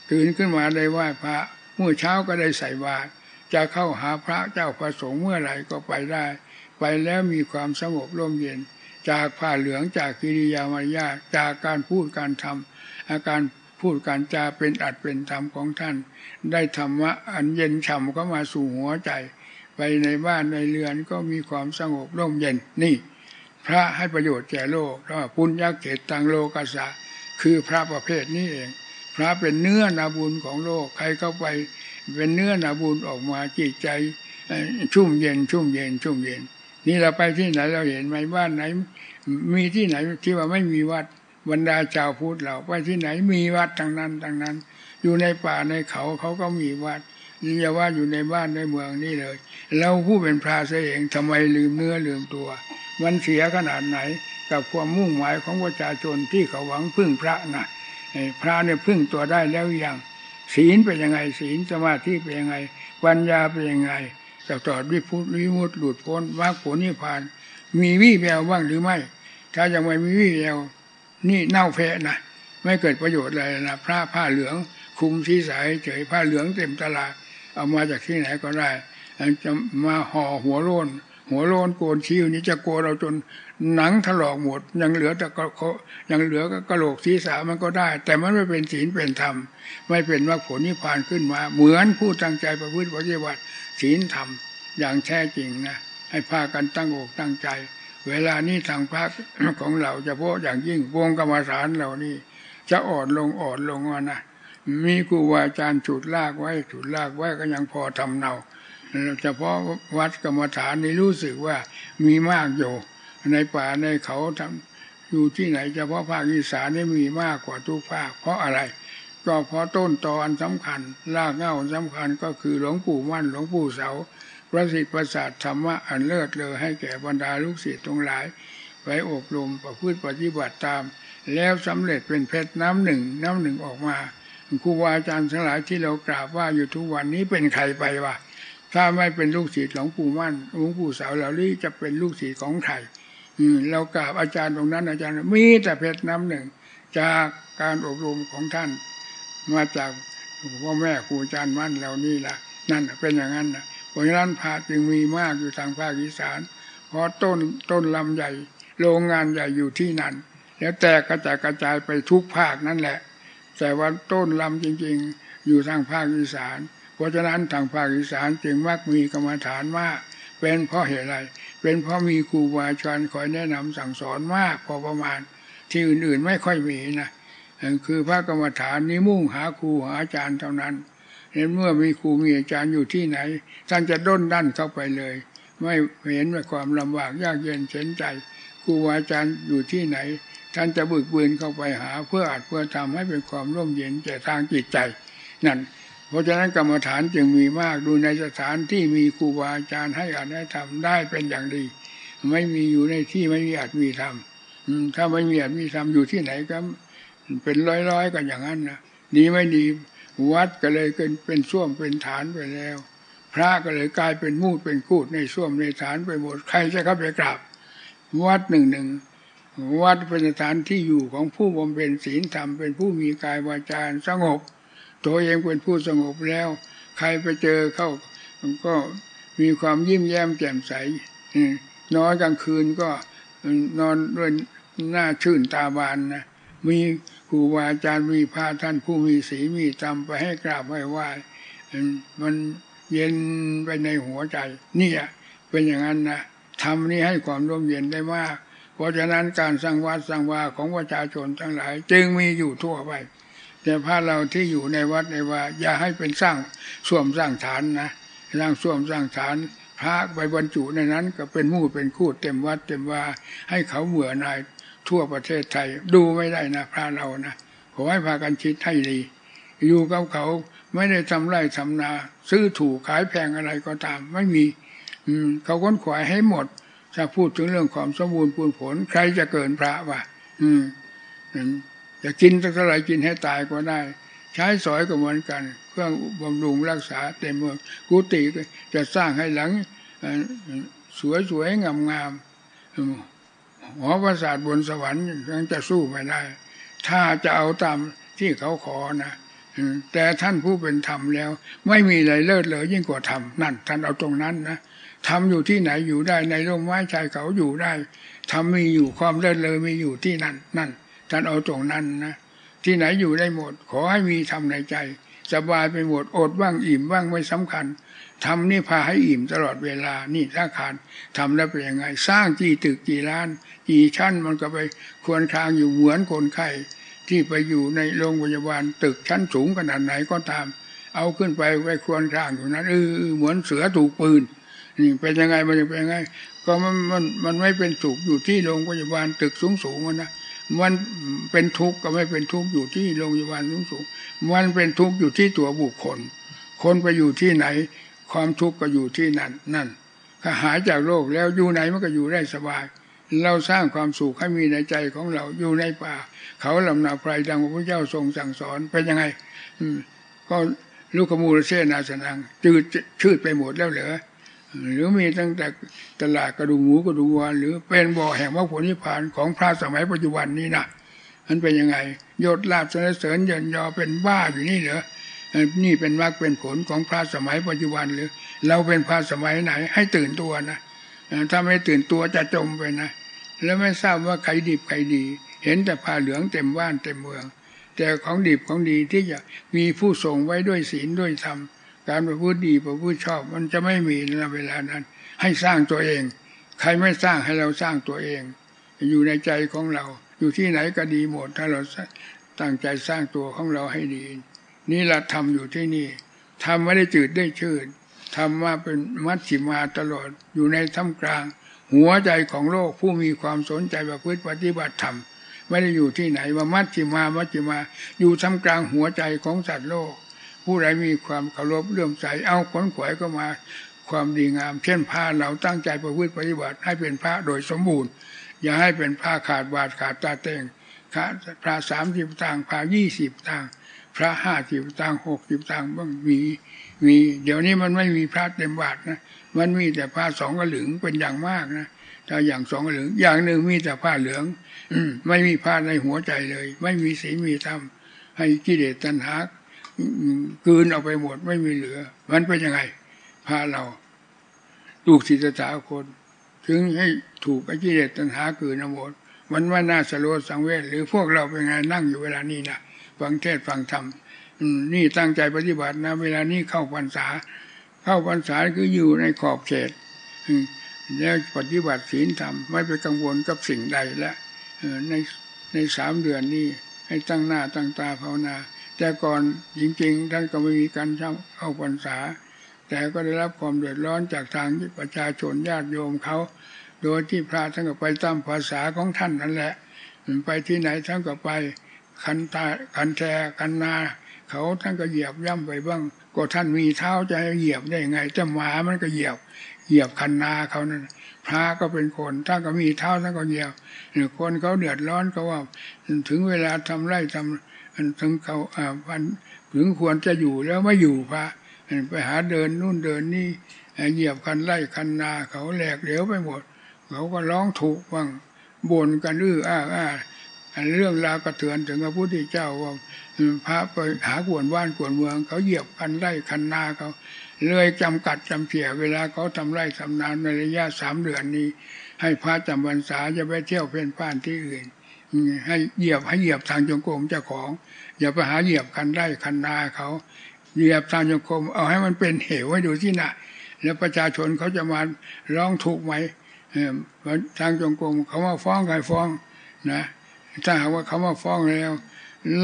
ตื่นขึ้นมาได้ไหว้พระเมื่อเช้าก็ได้ใส่บาตรจะเข้าหาพระเจ้าประสงค์เมื่อไหร่ก็ไปได้ ไปแล้วมีความสงบร่มเย็น จากผ้าเหลืองจากกิริยามารยาจากการพูดการทำอาการพูดการจาเป็นอัดเป็นธรรมของท่าน ได้ธรรมะอันเย็นฉ่ำก็มาสู่หัวใจ ไปในบ้านในเรือนก็มีความสงบร่มเย็นนี่ พระให้ประโยชน์แก่โลกแล้วปุญญาเกตตังโลกัสสะ คือพระประเภทนี้เอง พระเป็นเนื้อนาบุญของโลก ใครเข้าไปเป็นเนื้อนาบุญออกมาจิตใจ ชุ่มเย็น ชุ่มเย็น ชุ่มเย็น นี่เราไปที่ไหนเราเห็นไหมบ้านไหน มีที่ไหนที่ว่าไม่มีวัดบรรดาชาวพุทธเราไปที่ไหนมีวัดทางนั้นทางนั้น อยู่ในป่าในเขาเขาก็มีวัดนี่อย่าว่าอยู่ในบ้านในเมืองนี่เลย เราผู้เป็นพระเสเองทำไมลืมเนื้อลืมตัว มันเสียขนาดไหน กับความมุ่งหมายของประชาชนที่เขาหวังพึ่งพระนะพระเนี่ยพึ่งตัวได้แล้วอยังศีลเป็นยังไงศีลสมาธิเป็นยังไงปัญญาเป็นยังไงจะตอดวิพุทธวิมุตหลุดพ้นมรรคผลนิพพาน มีวี่แววบ้างหรือไม่ ถ้ายังไม่มีวี่แววนี่เน่าแพะนะไม่เกิดประโยชน์อะไรนะพระผ้าเหลืองคุมที่สายเฉยผ้าเหลืองเต็มตลาดเอามาจากที่ไหนก็ได้จะมาห่อหัวโลนหัวโลนโกนชิวนี้จะโกเราจน หนังถลอกหมดยังเหลือแต่ก็ยังเหลือกระโหลกศีรษะมันก็ได้ แต่มันไม่เป็นศีลเป็นธรรม ไม่เป็นมรรคผลนิพพานขึ้นมา เหมือนผู้ตั้งใจประพฤติปฏิบัติศีลธรรมอย่างแท้จริงนะให้พากันตั้งอกตั้งใจ เวลานี้ทางพระของเราจะพาะอย่างยิ่งวงกรรมฐานเหล่านี้จะอ่อนลงอ่อนลงนะมีครูบาอาจารย์ฉุดลากไว้ฉุดลากไว้ก็ยังพอทำเนาเฉพาะวัดกรรมฐานนี่รู้สึกว่ามีมากอยู่ ในป่าในเขาทำอยู่ที่ไหนเฉพาะภาคอีสานนี่มีมากกว่าทุกภาค เพราะอะไร ก็เพราะต้นตอนสำคัญรากเหง้าสำคัญก็คือหลวงปู่มั่นหลวงปู่เสาพระสิทธิประสาทธรรมะอันเลิศเลยให้แก่บรรดาลูกศิษย์ตรงหลาย ไว้อบรมประพฤติปฏิบัติตาม แล้วสำเร็จเป็นเพชรน้ำหนึ่ง น้ำหนึ่งออกมาครูบาอาจารย์ทั้งหลายที่เรากราบว่าอยู่ทุกวันนี้เป็นใครไปวะถ้าไม่เป็นลูกศิษย์หลวงปู่มั่นหลวงปู่เสาเหล่านี้จะเป็นลูกศิษย์ของใคร เรากราบอาจารย์ตรงนั้นอาจารย์ มีแต่เพชรน้ำหนึ่ง จากการอบรมของท่าน มาจากพ่อแม่ครูอาจารย์มั่นเหล่านี้ละนั่นเป็นอย่างนั้นนะเพราะฉะนั้นพระจึงมีมากอยู่ทางภาคอีสาน เพราะต้นต้นลำใหญ่ โรงงานใหญ่อยู่ที่นั่น แล้วแตกกระจายกระจายไปทุกภาคนั่นแหละ แต่ว่าต้นลำจริง ๆ อยู่ทางภาคอีสาน เพราะฉะนั้นทางภาคอีสานจึงมักมีกรรมฐานมากเป็นเพราะเหตุอะไร เป็นเพราะมีครูบาอาจารย์คอยแนะนำสั่งสอนมากพอประมาณที่อื่นๆไม่ค่อยมีนะคือพระกรรมฐานนี้มุ่งหาครูหาอาจารย์เท่านั้นเมื่อมีครูมีอาจารย์อยู่ที่ไหนท่านจะด้นดันเข้าไปเลย ไม่เห็นว่าความลำบากยากเย็นเฉนใจครูอาจารย์อยู่ที่ไหน ท่านจะบึกบืนเข้าไปหา เพื่ออาจเพื่อทำให้เป็นความร่มเย็นแก่ทางจิตใจ นั่น ราะฉะนั้นกรรมฐานจึงมีมากดูในสถานที่มีครูบาอาจารย์ให้อาจให้ทำได้เป็นอย่างดี ไม่มีอยู่ในที่ไม่มีอาจมีทำถ้าไม่มีอาจมีทำอยู่ที่ไหนก็เป็นร้อยๆกันอย่างนั้นนะดีไม่ดีวัดก็เลยเป็นเป็นส้วมเป็นฐานไปแล้ว พระก็เลยกลายเป็นมูดเป็นกูดในส้วมในฐานไปหมดใครจะเข้าไปกราบ วัดหนึ่งหนึ่งวัดเป็นสถานที่อยู่ของผู้บำเพ็ญศีลธรรมเป็นผู้มีกายวาจาสงบ ตัวเองเป็นผู้สงบแล้ว ใครไปเจอเข้าก็มีความยิ้มแย้มแจ่มใสนอนกลางคืนก็นอนด้วยหน้าชื่นตาบานนะมีครูบาอาจารย์มีพาท่านผู้มีศีลมีธรรมไปให้กราบไหว้ไหว้มันเย็นไปในหัวใจนี่เป็นอย่างนั้นนะทำนี้ให้ความร่มเย็นได้มาก เพราะฉะนั้นการสร้างวัดสร้างวาของประชาชนทั้งหลาย จึงมีอยู่ทั่วไป แต่พระเราที่อยู่ในวัดในว่าอย่าให้เป็นสร้างส่วมสร้างฐานนะสร้างส่วมสร้างฐาน พระไปบรรจุในนั้น ก็เป็นมูดเป็นคูดเต็มวัดเต็มว่าให้เขาเหมือนายทั่วประเทศไทย ดูไม่ได้นะพระเรานะขอให้พากันคิดให้ดี อยู่กับเขาไม่ได้ทำไรทำนา ซื้อถูกขายแพงอะไรก็ตาม ไม่มี อืม เขาค้นขวายให้หมดถ้าพูดถึงเรื่องความสมบูรณ์ปูนผล ใครจะเกินพระวะอืม จะกินสักเท่าไหร่กินให้ตายก็ได้ ใช้สอยก็เหมือนกัน เครื่องบำรุงรักษาเต็มเมืองกุฏิจะสร้างให้หลังสวยๆงามๆหอประสาทบนสวรรค์ยังจะสู้ไม่ได้ ถ้าจะเอาตามที่เขาขอนะแต่ท่านผู้เป็นธรรมแล้ว ไม่มีอะไรเลิศเลยยิ่งกว่าธรรมนั่น ท่านเอาตรงนั้นนะธรรมอยู่ที่ไหนอยู่ได้ในร่มไม้ชายเขาอยู่ได้ธรรมมีอยู่ความเลิศเลยมีอยู่ที่นั่นนั่น ท่านเอาตรงนั้นนะที่ไหนอยู่ได้หมด ขอให้มีธรรมในใจ สบายไปหมดอดบ้างอิ่มบ้างไม่สำคัญทำนี่พาให้อิ่มตลอดเวลา นี่ถ้าขาดทำแล้วเป็นยังไง สร้างกี่ตึกกี่ล้าน กี่ชั้นมันก็ไปควรทางอยู่เหมือนคนไข้ที่ไปอยู่ในโรงพยาบาลตึกชั้นสูงขนาดไหนก็ตาม เอาขึ้นไปไว้ควรทางอยู่นั้นเออเหมือนเสือถูกปืนนี่เป็นยังไงมันจะเป็นยังไง ก็มันมันมันไม่เป็นสุขอยู่ที่โรงพยาบาลตึกสูงสูงนะ มันเป็นทุกข์ก็ไม่เป็นทุกข์อยู่ที่โรงพยาบาลสูงสูงมันเป็นทุกข์อยู่ที่ตัวบุคคล คนไปอยู่ที่ไหน ความทุกข์ก็อยู่ที่นั่นนั่นถ้าหายจากโลกแล้วอยู่ไหนมันก็อยู่ได้สบาย เราสร้างความสุขให้มีในใจของเราอยู่ในป่า เขาลำนาไพรดังพระเจ้าทรงสั่งสอนเป็นยังไง อืมก็ลูกขมูลเสนาสนังจืดชืดไปหมดแล้วเหรอ หรือมีตั้งแต่ตลาดกระดูหมูกระดูวานหรือเป็นบ่อแห่งพระผลนิพพานของพระสมัยปัจจุบันนี้นะมันเป็นยังไงยศลาบสนเสริญยันยอเป็นบ้าอยู่นี่เหรอนี่เป็นมรรคเป็นผลของพระสมัยปัจจุบันหรือ เราเป็นพระสมัยไหน ให้ตื่นตัวนะถ้าไม่ตื่นตัวจะจมไปนะแล้วไม่ทราบว่าใครดีใครดี เห็นแต่ผ้าเหลืองเต็มบ้านเต็มเมือง แต่ของดีของดีที่จะมีผู้ส่งไว้ด้วยศีลด้วยธรรม การประพฤติดีประพฤติชอบ มันจะไม่มีในเวลานั้น ให้สร้างตัวเอง ใครไม่สร้างให้เราสร้างตัวเอง อยู่ในใจของเรา อยู่ที่ไหนก็ดีหมด ถ้าเราตั้งใจสร้างตัวของเราให้ดี นี่ละทำอยู่ที่นี่ทำไม่ได้จืดได้ชืดทำมาเป็นมัดฉิมาตลอดอยู่ในท่ามกลาง หัวใจของโลกผู้มีความสนใจประพฤติปฏิบัติธรรมไม่ได้อยู่ที่ไหนว่ามัดฉิมามัดฉิมา อยู่ท่ามกลางหัวใจของสัตว์โลก ผู้ใดมีความเคารพเลื่อมใสเอาขนขวายก็มาความดีงาม เช่นผ้าเราตั้งใจประพฤติปฏิบัติให้เป็นพระโดยสมบูรณ์ อย่าให้เป็นผ้าขาดบาดขาดตาเตงพระสามสิบต่างพระยี่สิบต่างพระห้าสิบตังหกสิบตังบ้างมีมี เดี๋ยวนี้มันไม่มีพระเต็มบาทนะมันมีแต่ผ้าสองกระหลืองเป็นอย่างมากนะถ้าอย่างสองกระหลืองอย่างหนึ่งมีแต่ผ้าเหลือง อืไม่มีผ้าในหัวใจเลย ไม่มีสีมีธรรมให้กิเลสตัณหา กืนออกไปหมดไม่มีเหลือ มันเป็นยังไงผ้าเราลูกศิษย์สาคน ถึงให้ถูกไอ้กิเลสตัณหากืนหมดมันว่าน่าสลดสังเวชหรือพวกเราเป็นไงนั่งอยู่เวลานี้นะฟังเทศฟังธรรมนี่ตั้งใจปฏิบัตินะ เวลานี้เข้าพรรษา เข้าพรรษาคืออยู่ในขอบเขตแล้วปฏิบัติศีลธรรมไม่ไปกังวลกับสิ่งใดและในในสามเดือนนี้ให้ตั้งหน้าตั้งตาภาวนา แต่ก่อนจริงๆ ท่านก็ไม่มีการช่างเอาพรรษา แต่ก็ได้รับความเดือดร้อนจากทางประชาชนญาติโยมเขา โดยที่พระท่านก็ไปตามภาษาของท่านนั่นแหละ ไปที่ไหนท่านก็ไปคันตาคันแทคันนา เขาท่านก็เหยียบย่ำไปบ้าง ก็ท่านมีเท้าจะให้เหยียบได้ยังไงจะหมามันก็เหยียบ เหยียบคันนาเขานั่นพระก็เป็นคนท่านก็มีเท้าท่านก็เหยียบคนเขาเดือดร้อนเขาว่า ถึงเวลาทำไร่ทำถึงเขาอ่าพันถึงควรจะอยู่แล้วไม่อยู่พระไปหาเดินนู่นเดินนี่เหยียบคันไร่คันนาเขาแหลกเหลวไปหมด เขาก็ร้องถูกบ้างบ่นกันอื้ออ้าอ้าเรื่องราวกระเทือนถึงพระพุทธเจ้าว่าพระไปหากวนบ้านกวนเมือง เขาเหยียบคันไร่คันนาเขาเลยจำกัดจำเสียเวลาเขาทำไร่ทำนาในระยะสามเดือนนี้ ให้พระจำพรรษาจะไปเที่ยวเพ่นพ่านที่อื่น ให้เหยียบให้เหยียบทางจงกรมเจ้าของ อย่าไปหาเหยียบคันไร่คันนาเขา เหยียบทางจงกรมเอาให้มันเป็นเหวให้ดูที่น่ะ แล้วประชาชนเขาจะมาร้องถูกไหมทางจงกรมเขามาฟ้องใครฟ้องนะถ้าหากว่าเขามาฟ้องแล้ว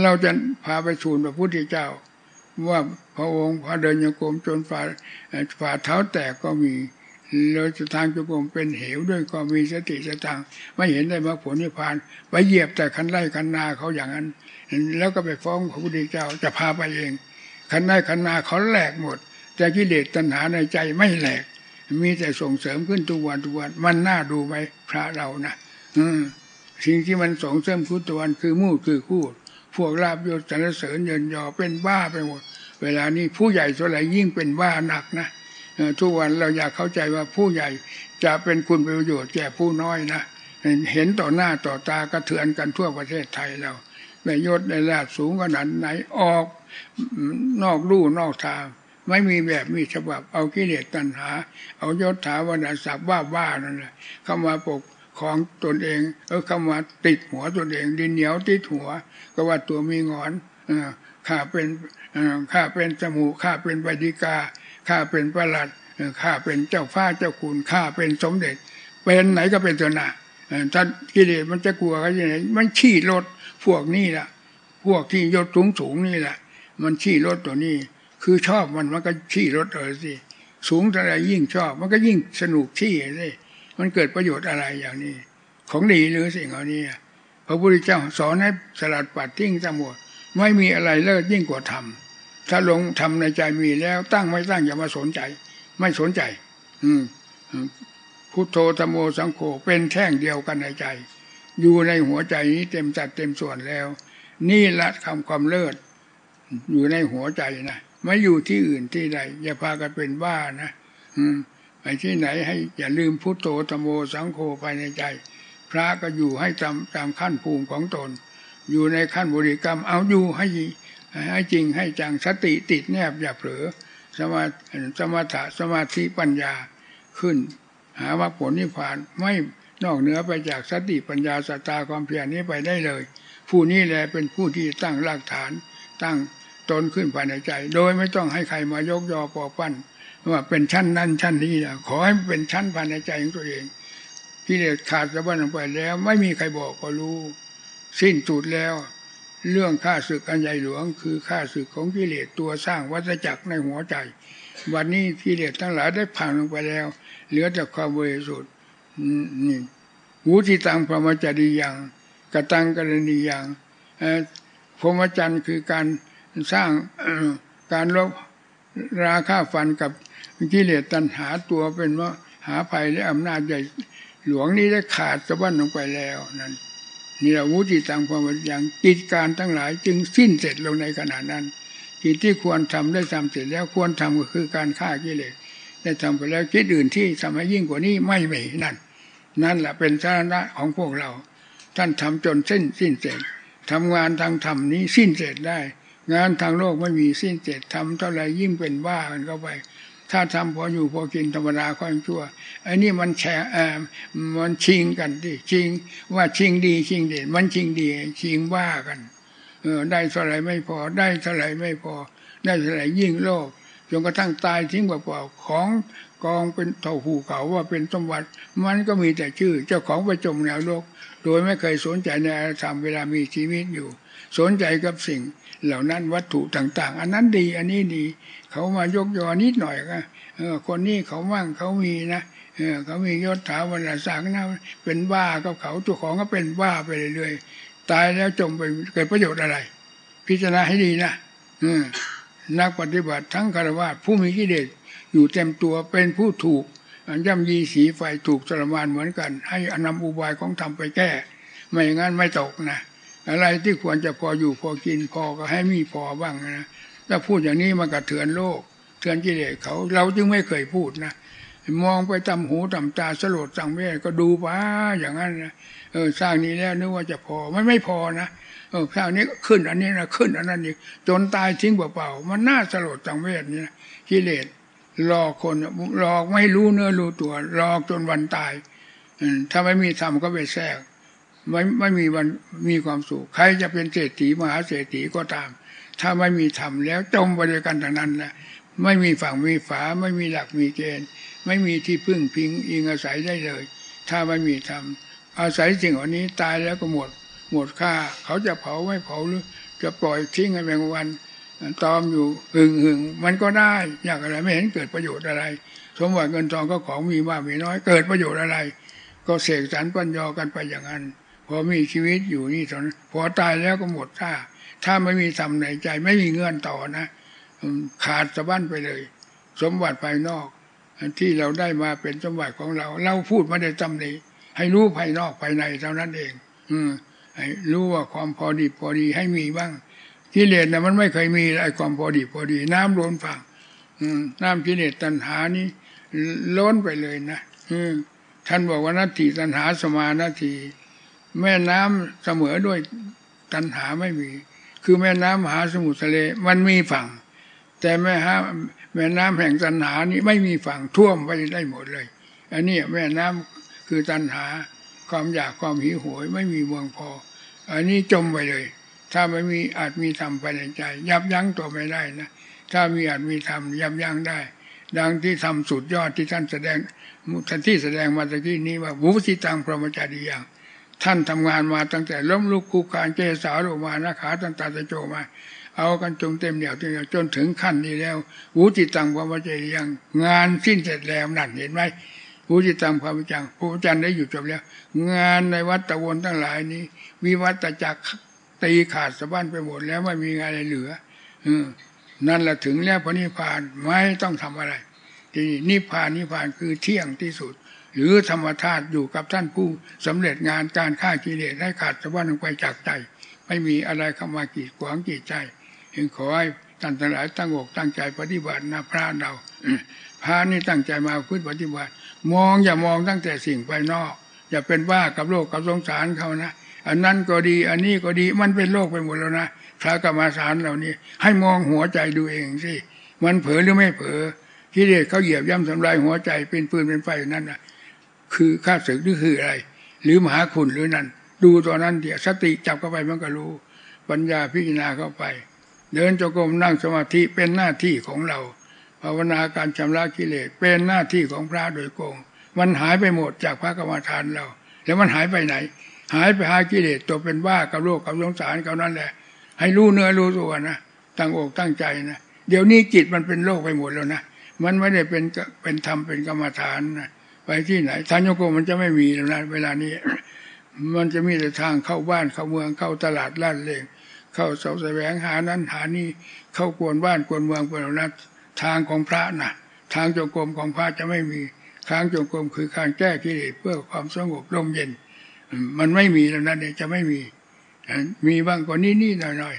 เราจะพาไปสูนพระพุทธเจ้า ว่าพระองค์พระเดินโยกรมจนฝ่าฝ่าเท้าแตกก็มี เราจะทางจงกมเป็นเหวด้วยก็มีสติสตังไม่เห็นได้มาผลนิพพานไปเหยียบแต่คันไร่คันนาเขาอย่างนั้น แล้วก็ไปฟ้องพระพุทธเจ้าจะพาไปเอง คันไร่คันนาเขาแหลกหมด แต่กิเลสตัณหาในใจไม่แหลก มีแต่ส่งเสริมขึ้นทุกวันทุกวันมันน่าดูไหมพระเรานะอืมสิ่งที่มันส่งเสริมพุทธวันคือมู่คือคู่พวกลาบยศสรรเสริญเยินยอเป็นบ้าไปหมด เวลานี้ผู้ใหญ่ส่วนใหญ่ยิ่งเป็นบ้าหนักนะ ทุกวันเราอยากเข้าใจว่าผู้ใหญ่จะเป็นคุณประโยชน์แก่ผู้น้อยนะเห็นต่อหน้าต่อตากระเทือนกันทั่วประเทศไทยเราในยศในลาบสูงขนาดไหนออกนอกลู่นอกทาง ไม่มีแบบมีฉบับเอากิเลสตัณหา เอายศถาวรศักดิ์ว่าว่านั่นแหละเข้ามาปกของตนเองเออเข้ามาติดหัวตนเองดินเหนียวติดหัว ก็ว่าตัวมีงอนข้าเป็นข้าเป็นจมูกข้าเป็นปฏิกา ข้าเป็นประหลัดข้าเป็นเจ้าฟ้าเจ้าคุณข้าเป็นสมเด็จ เป็นไหนก็เป็นตัวหน้าถ้ากิเลสมันจะกลัวกันยังไงมันขี้รถพวกนี้แหละพวกที่ยศสูงสูงนี่แหละ มันขี้รถตัวนี้ คือชอบมันมันก็ขี้รถเออสิสูงเท่าไรยิ่งชอบ มันก็ยิ่งสนุกขี้เลยมันเกิดประโยชน์อะไรอย่างนี้ ของดีหรือสิ่งเหล่านี้พระพุทธเจ้าสอนให้สลัดปัดทิ้งทั้งหมดไม่มีอะไรเลิศยิ่งกว่าธรรม ถ้าลงทำในใจมีแล้ว ตั้งไม่ตั้งอย่ามาสนใจ ไม่สนใจ อืมพุทโธธโมสังโฆเป็นแท่งเดียวกันในใจ อยู่ในหัวใจนี้เต็มจัดเต็มส่วนแล้ว นี่ละคำความเลิศ อยู่ในหัวใจนะไม่อยู่ที่อื่นที่ใดอย่าพากันเป็นบ้านะอืมไปที่ไหนให้อย่าลืมพุทโธธโมสังโฆภายในใจ พระก็อยู่ให้ตามตามขั้นภูมิของตน อยู่ในขั้นบริกรรมเอาอยู่ให้ ให้จริงให้จังสติติดแนบอย่าเผลอสมาสมาธิสมาธิปัญญาขึ้น หาว่าผลนิพพานไม่นอกเหนือไปจากสติปัญญาสตาความเพียรนี้ไปได้เลย ผู้นี้แหละเป็นผู้ที่ตั้งรากฐาน ตั้งตนขึ้นภายในใจ โดยไม่ต้องให้ใครมายกยอปอปั้นว่าเป็นชั้นนั้นชั้นนี้นะขอให้เป็นชั้นภายในใจของตัวเองที่เดขาดสะบั้นลงไปแล้ว ไม่มีใครบอกก็รู้ สิ้นสุดแล้ว เรื่องข้าศึกอันใหญ่หลวง คือข้าศึกของกิเลสตัวสร้างวัฏจักรในหัวใจ วันนี้กิเลสทั้งหลายได้ผ่านลงไปแล้ว เหลือแต่ความบริสุทธิ์นี่หูที่ตังพรหมจริยังกตังกรณียังพรหมจรรย์คือการสร้างการลบราค่าฟันกับกิเลสตัณหาตัวเป็นว่าหาภัยและอำนาจใหญ่หลวงนี้ได้ขาดสะบั้นลงไปแล้วนั่น นี่เราวุฒิตังความอย่างกิจการทั้งหลาย จึงสิ้นเสร็จลงในขณะนั้นกิจที่ควรทำได้ทำเสร็จแล้วควรทำก็คือการฆ่ากิเลสได้ทำไปแล้วคิดอื่นที่ทำให้ยิ่งกว่านี้ไม่มีนั่น นั่นแหละเป็นสาระของพวกเรา ท่านทำจนสิ้นสิ้นเสร็จทำงานทางธรรมนี้สิ้นเสร็จได้ งานทางโลกไม่มีสิ้นเสร็จทำเท่าไรยิ่งเป็นบ้ากันเข้าไป ถ้าทำพออยู่พอกินธรรมดาค่อยชั่วไอ้นี่มันแฉอมันชิงกันดิชิงว่าชิงดีชิงเด่นมันชิงดีชิงว่ากัน เออ ได้เท่าไรไม่พอ ได้เท่าไรไม่พอ ได้เท่าไรยิ่งโลภจนกระทั่งตายทิ้งเปล่าๆของกองเป็นเท่าภูเขาว่าเป็นสมบัติมันก็มีแต่ชื่อ เจ้าของไปจมแนวโลก โดยไม่เคยสนใจในอารธรรมเวลามีชีวิตอยู่ สนใจกับสิ่ง เหล่านั้นวัตถุต่าง ๆ อันนั้นดี อันนี้ดี เขามายกยอนิดหน่อยก็เออคนนี้เขามั่งเขามีนะเออเขามียศถาบรรดาศักดิ์นะเป็นบ้ากับเขาเจ้าของก็เป็นบ้าไปเรื่อยๆตายแล้วจมไปเกิดประโยชน์อะไร พิจารณาให้ดีนะนักปฏิบัติทั้งคารวะผู้มีกิเลสอยู่เต็มตัวเป็นผู้ถูกย่ำยีสีไฟถูกทรมานเหมือนกัน ให้อนำอุบายของธรรมไปแก้ ไม่อย่างนั้นไม่ตกนะอะไรที่ควรจะพออยู่พอกินพอก็ให้มีพอบ้างนะ ถ้าพูดอย่างนี้มันกระเทือนโลกเทือนกิเลสเขาเราจึงไม่เคยพูดนะมองไปตำหูตำตาสลดสังเวชก็ดูป้าอย่างนั้นนะเออสร้างนี้แล้วนึกว่าจะพอมันไม่พอนะเออสร้างนี้ขึ้นอันนี้นะขึ้นอันนั้นอีกจนตายทิ้งเปล่าๆมันน่าสลดสังเวชนี่นะกิเลสหลอกคนหลอกไม่รู้เนื้อรู้ตัวหลอกจนวันตายถ้าไม่มีธรรมก็ไปแทรกไม่ไม่มีวันมีความสุขใครจะเป็นเศรษฐีมหาเศรษฐีก็ตาม ถ้าไม่มีธรรมแล้วจมไปด้วยกันทั้งนั้นแหละไม่มีฝั่งมีฝาไม่มีหลักมีเกณฑ์ ไม่มีที่พึ่งพิงอิงอาศัยได้เลย ถ้าไม่มีธรรมอาศัยสิ่งเหล่านี้ตายแล้วก็หมด หมดค่า เขาจะเผาไม่เผาหรือ จะปล่อยทิ้งให้แมงวันตอมอยู่หึงหึงมันก็ได้อยากอะไรไม่เห็นเกิดประโยชน์อะไร สมบัติเงินทองก็ของมีมากมีน้อย เกิดประโยชน์อะไร ก็เสกสรรปัญญากันไปอย่างนั้นพอมีชีวิตอยู่นี่ตอนพอตายแล้วก็หมดท่า ถ้าไม่มีทำในใจ ไม่มีเงื่อนต่อนะขาดสะบั้นไปเลย สมบัติภายนอกที่เราได้มาเป็นสมบัติของเรา เราพูดไม่ได้จำนี้ ให้รู้ภายนอกภายในเท่านั้นเอง อืมให้รู้ว่าความพอดีพอดีให้มีบ้างกิเลสนะมันไม่เคยมีไอ้ความพอดีพอดี น้ำล้นฝั่งน้ำกิเลสตัณหานี้ล้นไปเลยนะท่านบอกว่านาทีตัณหาสมานาที แม่น้ำเสมอด้วยตัณหาไม่มี คือแม่น้ำมหาสมุทรทะเลมันมีฝั่ง แต่แม่ฮะแม่น้ำแห่งตัณหานี้ไม่มีฝั่งท่วมไปได้หมดเลย อันนี้แม่น้ำคือตัณหาความอยากความหิวโหยไม่มีเมืองพอ อันนี้จมไปเลย ถ้าไม่มีอาจมีธรรมภายในใจ ยับยั้งตัวไม่ได้นะถ้ามีอาจมีธรรมยับยั้งได้ ดังที่ทำสุดยอดที่ท่านแสดงท่านที่แสดงมาตะกี้นี้ว่าบุสิตังพระมจารีย่าง ท่านทำงานมาตั้งแต่ล้มลุกคูการเจสาวลมานะขาตั้งตาตะโจมา เอากันจงเต็มเดี่ยวเต็มเดี่ยวจนถึงขั้นนี้แล้ววุจิตังพระมจารีอย่างงานสิ้นเสร็จแล้วนั่นเห็นไหมวุจิตังพระมจังพระจันได้อยู่จบแล้ว งานในวัดตะวนทั้งหลายนี้ วิวัตจักตีขาดสะบั้นไปหมดแล้วไม่มีงานอะไรเหลือ อืนั่นแหละถึงแล้วพระนิพพานไม่ต้องทำอะไรที่นิพพานนิพพานคือเที่ยงที่สุด หรือธรรมธาตุอยู่กับท่านผู้สำเร็จงานการฆ่ากิเลสให้ขาดสะบั้นลงไปจากใจ ไม่มีอะไรเข้ามากีดขวางกีดใจเห็นขอให้ท่านทั้งหลายตั้งอกตั้งใจปฏิบัตินะพระเราพระนี่ตั้งใจมาพึ่งปฏิบัติ มองอย่ามองตั้งแต่สิ่งภายนอก อย่าเป็นว่ากับโลกกับสงสารเขานะอันนั้นก็ดี อันนี้ก็ดีมันเป็นโลกไปหมดแล้วนะพระกรรมฐานเหล่านี้ ให้มองหัวใจดูเองสิมันเผลอหรือไม่เผลอที่เด็กเขาเหยียบย่ำทำลายหัวใจเป็นปืนเป็นไฟนั่นนะ คือข้าศึกหรือคืออะไร หรือมหาคุณหรือนั่นดูตอนนั้นเดี๋ยวสติจับเข้าไปมันก็รู้ ปัญญาพิจารณาเข้าไป เดินจงกรมนั่งสมาธิเป็นหน้าที่ของเรา ภาวนาการชำระกิเลสเป็นหน้าที่ของพระโดยโกง มันหายไปหมดจากพระกรรมฐานเรา แล้วมันหายไปไหน หายไปหากิเลสตัวเป็นบ้ากับโลกกับสงสารเขานั่นแหละ ให้รู้เนื้อรู้ตัวนะตั้งอกตั้งใจนะเดี๋ยวนี้จิตมันเป็นโลกไปหมดแล้วนะมันไม่ได้เป็นเป็นธรรมเป็นกรรมฐานนะ ไปที่ไหนทางโยโกมันจะไม่มีแล้วนะเวลานี้ มันจะมีแต่ทางเข้าบ้านเข้าเมืองเข้าตลาดลาดเลงเข้าเสาแสวงหานั้นหานี่เข้ากวนบ้านกวนเมืองกวนนั้นทางของพระนะทางจงกรมของพระจะไม่มีทางจงกรมคือการแก้กิเลสเพื่อความสงบลมเย็น มันไม่มีแล้วนะเนี่ยจะไม่มี มีบ้างก็นี่นี่หน่อยหน่อย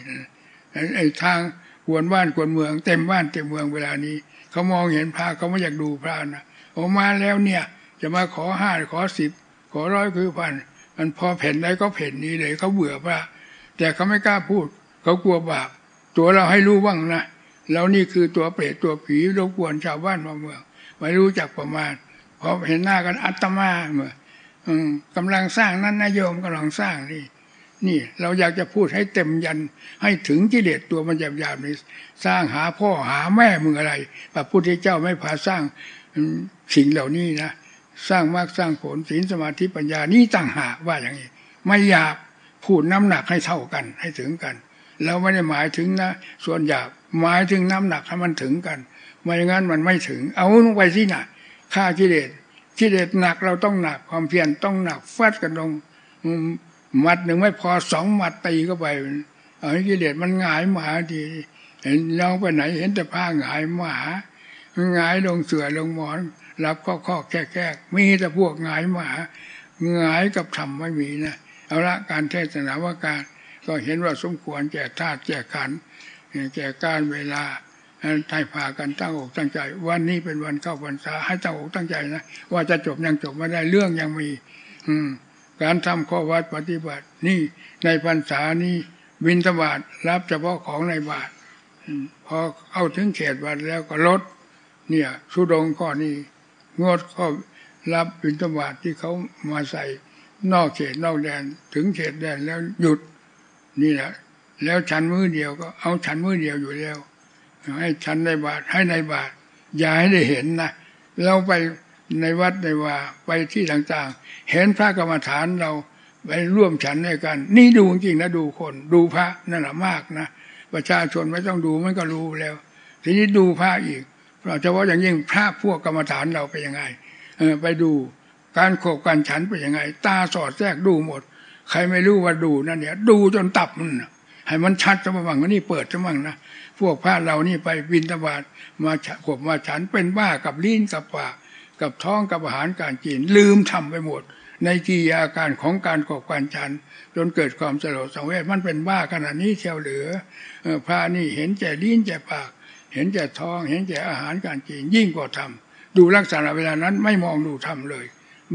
ไอ้ทางกวนบ้านกวนเมือง เต็มบ้านเต็มเมืองเวลานี้เขามองเห็นพระเขาไม่อยากดูพระนะ ออกมาแล้วเนี่ย จะมาขอห้าขอสิบขอร้อยคือพันมันพอเพ่นได้ก็เพ่นนี้เลยเขาเบื่อพระแต่เขาไม่กล้าพูดเขากลัวบาปตัวเราให้รู้บ้างนะแล้วนี่คือตัวเปรตตัวผีรบกวนชาวบ้านมาเมืองไม่รู้จักประมาณพอเห็นหน้ากันอัตมาเมื่อกำลังสร้างนั้นนายโยมกำลังสร้างนี่นี่เราอยากจะพูดให้เต็มยันให้ถึงกิเลสตัวมันหยาบๆนี้ สร้างหาพ่อหาแม่มึงอะไรพระพุทธเจ้าไม่พาสร้าง สิ่งเหล่านี้นะสร้างมากสร้างผลศีลสมาธิปัญญานี่ต่างหากว่าอย่างนี้ ไม่อยากพูดน้ำหนักให้เท่ากันให้ถึงกันเราไม่ได้หมายถึงนะ ส่วนอยากหมายถึงน้ำหนักให้มันถึงกัน ไม่อย่างนั้นมันไม่ถึง เอาลงไปที่ไหนค่ากิเลสกิเลสหนักเราต้องหนักความเพียรต้องหนักฟัดกันลงมัดหนึ่งไม่พอสองมัดตีเข้าไปเอากิเลสมันหงายหมาดีเห็นน้องไปไหนเห็นแต่ผ้าหงายหมาหงายลงเสือลงหมอน รับข้อข้อแก้แก้มีแต่พวกหงายหมาหงายกับธรรมไม่มีนะเอาละการเทศนาว่าการก็เห็นว่าสมควรแก่ธาตุแก่ขันแก่การเวลาให้พากันตั้งอกตั้งใจ วันนี้เป็นวันเข้าพรรษาให้ตั้งอกตั้งใจนะว่าจะจบยังจบไม่ได้เรื่องยังมี อืม การทำข้อวัดปฏิบัติ นี่ในพรรษานี้วินทบาทรับเฉพาะของในบาทพอเข้าถึงเขตวัดแล้วก็ลด เนี่ยสุดงข้อนี้ งดก็รับวินทบาทที่เขามาใส่นอกเขตนอกแดนถึงเขตแดนแล้วหยุดนี่แหละแล้วฉันมือเดียวก็เอาฉันมือเดียวอยู่แล้ว ให้ฉันในบาทให้ในบาทอย่าให้ได้เห็นนะเราไปในวัดในว่าไปที่ต่างๆ เห็นพระกรรมฐานเราไปร่วมฉันด้วยกัน นี่ดูจริงนะดูคนดูพระนั่นแหละมากนะประชาชนไม่ต้องดูมันก็รู้แล้ว ทีนี้ดูพระอีก เราจะว่าอย่างยิ่งพระพวกกรรมฐานเราไปยังไงไปดูการโขกการฉันไปยังไง ตาสอดแทรกดูหมด ใครไม่รู้ว่าดูนั่นเนี่ย ดูจนตับมันให้มันชัดจะมาบังนี่เปิดจะมั่งนะพวกพระเรานี่ไปบินตบาทมาขบมาฉันเป็นบ้ากับลิ้นกับปากกับท้องกับอาหารการกินลืมทำไปหมด ในกิยาการของการกบการฉัน จนเกิดความสลดสังเวชมันเป็นบ้าขนาดนี้เชียวเหลือพระนี่เห็นแก่ลิ้นแก่ปาก เห็นแก่ท้อง เห็นแก่อาหารการกินยิ่งกว่าทำดูลักษณะเวลานั้นไม่มองดูทำเลย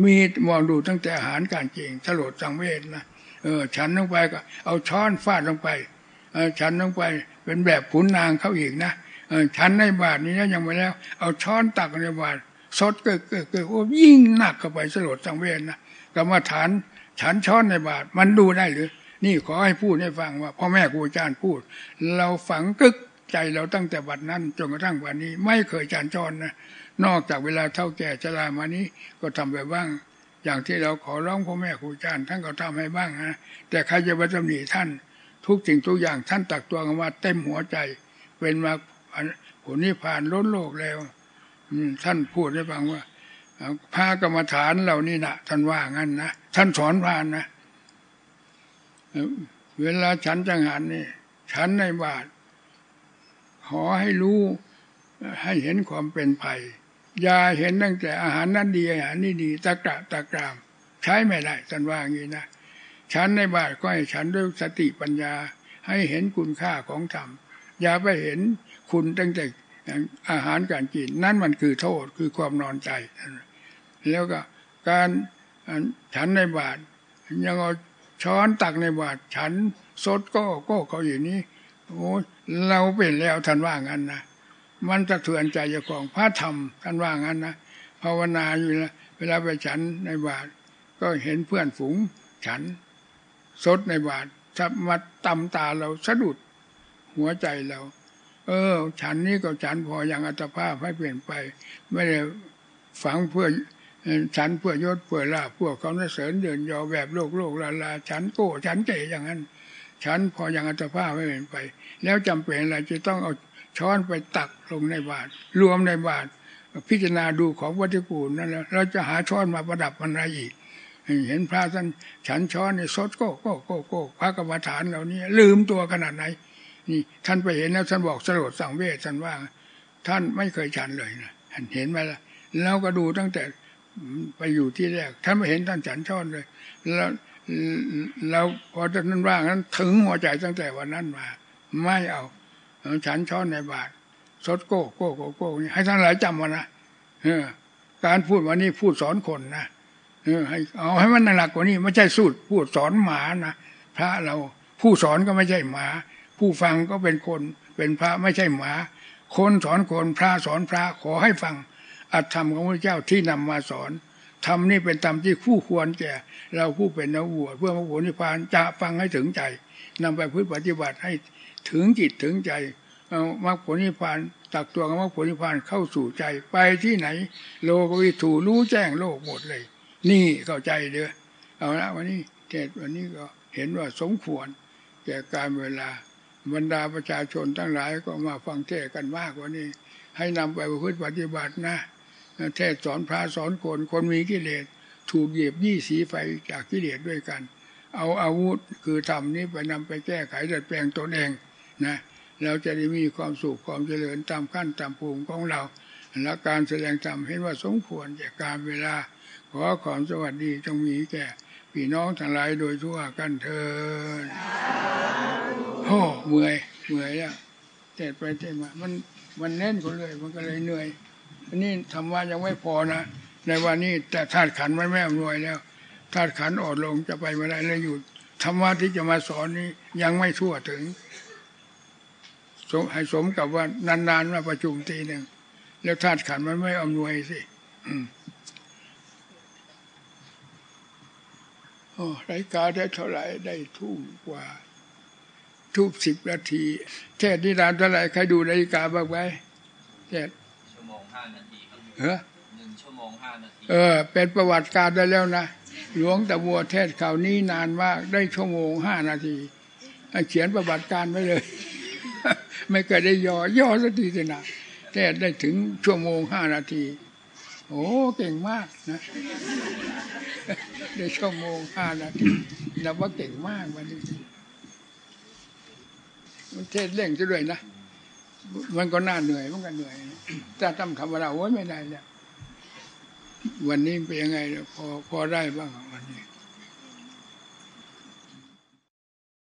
มีมองดูตั้งแต่อาหารการกินสลดสังเวชนะเออฉันลงไปก็ เอาช้อนฟาดลงไปฉันลงไปเป็นแบบขุนนางเขาอีกนะฉันในบาทนี้นะยังไม่แล้ว เอาช้อนตักในบาทสดเกิดเกิดเกิดโอ้ยิ่งหนักเข้าไปสลดสังเวชนะกรรมฐานฉันช้อนในบาทมันดูได้หรือ นี่ขอให้พูดให้ฟังว่าพ่อแม่ครูอาจารย์พูด เราฝังกึก ใจเราตั้งแต่บัดนั้นจนกระทั่งวันนี้ ไม่เคยจานช้อนนะนอกจากเวลาเท่าแก่ชรามานี้ก็ทำไปบ้าง อย่างที่เราขอร้องพ่อแม่ครูอาจารย์ท่านก็ทำให้บ้างนะแต่ใครจะไปตำหนิท่าน ทุกสิ่งทุกอย่างท่านตักตัวกันว่าเต็มหัวใจ เป็นมาผลนิพพานล้นโลกแล้วท่านพูดให้ฟังว่าพากรรมฐานเหล่านี้นะท่านว่างั้นนะท่านสอนพานนะเวลาฉันจังหันนี่ฉันในบาท ขอให้รู้ให้เห็นความเป็นภัยอย่าเห็นตั้งแต่อาหารนั้นดีอาหารนี่ดีตะกะตะกราม ใช้ไม่ได้ท่านว่าอย่างนี้นะฉันในบาทก็ให้ฉันด้วยสติปัญญา ให้เห็นคุณค่าของธรรมอย่าไปเห็นคุณตั้งแต่อาหารการกินนั่นมันคือโทษคือความนอนใจ แล้วก็การฉันในบาทยังเอาช้อนตักในบาทฉันสดก็ก็เขาอย่างนี้ โอ้เราเป็นแล้วท่านว่างั้นนะมันจะเถือนใจเจ้าของพระธรรมท่านว่างั้นนะภาวนาอยู่แล้วเวลาไปฉันในบาทก็เห็นเพื่อนฝูงฉันสดในบาทถ้ามาตำตาเราสะดุดหัวใจเรา เออ ฉันนี้ก็ฉันพออย่างอัตภาพให้เปลี่ยนไป ไม่ได้ฝังเพื่อฉันเพื่อยศเพื่อลาเพวกเขามเสริญเดินยอแบบโลกโลกลาลาฉันโก้ฉันเก๋อย่างนั้น ฉันพออย่างอัตภาพไม่เปลี่ยนไป แล้วจำเป็นอะไรจะต้องเอาช้อนไปตักลงในบาทรรวมในบาทพิจารณาดูของวัตถุกูลนั่นแหละเราจะหาช้อนมาประดับมันอะไรอีก เห็นพระท่านฉันช้อนในสดโก้โก้โก้โก้พระกรรมฐานเหล่านี้ ลืมตัวขนาดไหน นี่ท่านไปเห็นแล้วท่านบอกสลดสังเวชท่านว่า ท่านไม่เคยฉันเลยนะเห็นไหมล่ะเราก็ดูตั้งแต่ไปอยู่ที่แรก ท่านไม่เห็นท่านฉันช้อนเลย แล้ว เราพอท่านว่างั้นถึงหัวใจตั้งแต่วันนั้นมา ไม่เอาฉันช้อนในบาตรซดโก้โก้โก้โก้ให้ท่านทั้งหลายจำมานะการพูดวันนี้พูดสอนคนนะให้เอาให้มันหนักกว่านี้ไม่ใช่สูตรพูดสอนหมานะพระเราผู้สอนก็ไม่ใช่หมา ผู้ฟังก็เป็นคนเป็นพระไม่ใช่หมา คนสอนคนพระสอนพระขอให้ฟังอัตธรรมของพระเจ้าที่นำมาสอน ทำนี่เป็นธรรมที่คู่ควรแก่ เราผู้เป็นนักบวชเพื่อพระผลนิพพานจะฟังให้ถึงใจนำไปพึ่งปฏิบัติให้ถึงจิตถึงใจเอามรรคผลนิพพานตักตัวคำว่าผลนิพพานเข้าสู่ใจไปที่ไหน โลกวิถูรู้แจ้งโลกหมดเลย นี่เข้าใจเด้อเอาละวันนี้เทศวันนี้ก็เห็นว่าสมควรแก่การเวลาบรรดาประชาชนทั้งหลายก็มาฟังเทศกันมากว่านี้ ให้นำไปประพฤติปฏิบัตินะ เทศสอนพระสอนคนคนมีกิเลสถูกเหยียบยี่สีไฟจากกิเลสด้วยกัน เอาอาวุธคือธรรมนี้ไปนำไปแก้ไขดัดแปลงตนเองนะเราจะได้มีความสุขความเจริญตามขั้นตามภูมิของเราและการแสดงธรรมเห็นว่าสมควรแก่การเวลา ขอความสวัสดีจงมีแก่พี่น้องทั้งหลายโดยทั่วกันเถิดโอ้เมื่อยเมื่อยแล้วเจ็ดไปเจ็ดมามันมันเน้นคนเลยมันก็เลยเหนื่อย นนี้ทำว่ายังไม่พอนะในวันนี้แต่ธาตุขันมันไม่อำนวยแล้วธาตุขันอ่อนลงจะไปไม่ได้เลยหยุดธรรมะที่จะมาสอนนี้ยังไม่ทั่วถึงสมให้สมกับว่านานๆมาประชุมทีหนึ่งแล้วธาตุขันมันไม่อำนวยสิโอ้รายการได้เท่าไหร่ได้ทุ่มกว่า ทุกสิบนาทีเทศนิรานเท่าไหร่ใครดูนาฬิการบ้างไหมเท เฮ้อหนึ่งชั่วโมงห้านาทีเออ เป็นประวัติการได้แล้วนะหลวงตะบัวเทศข่าวนี้นานมากได้ชั่วโมงห้านาทีให้เขียนประวัติการไว้เลย ไม่เคยได้ย่อย่อสักทีสินะเทศได้ถึงชั่วโมงห้านาที โอ้เก่งมากนะได้ชั่วโมงห้านาทีนับว่าเก่งมากวันนี้มันเทศเร่งจะด้วยนะ มันก็น่าเหนื่อยมันก็เหนื่อยถ้าทำธรรมดาโอ้ยไม่ได้แล้ววันนี้เป็นยังไงพอพอได้บ้างวันนี้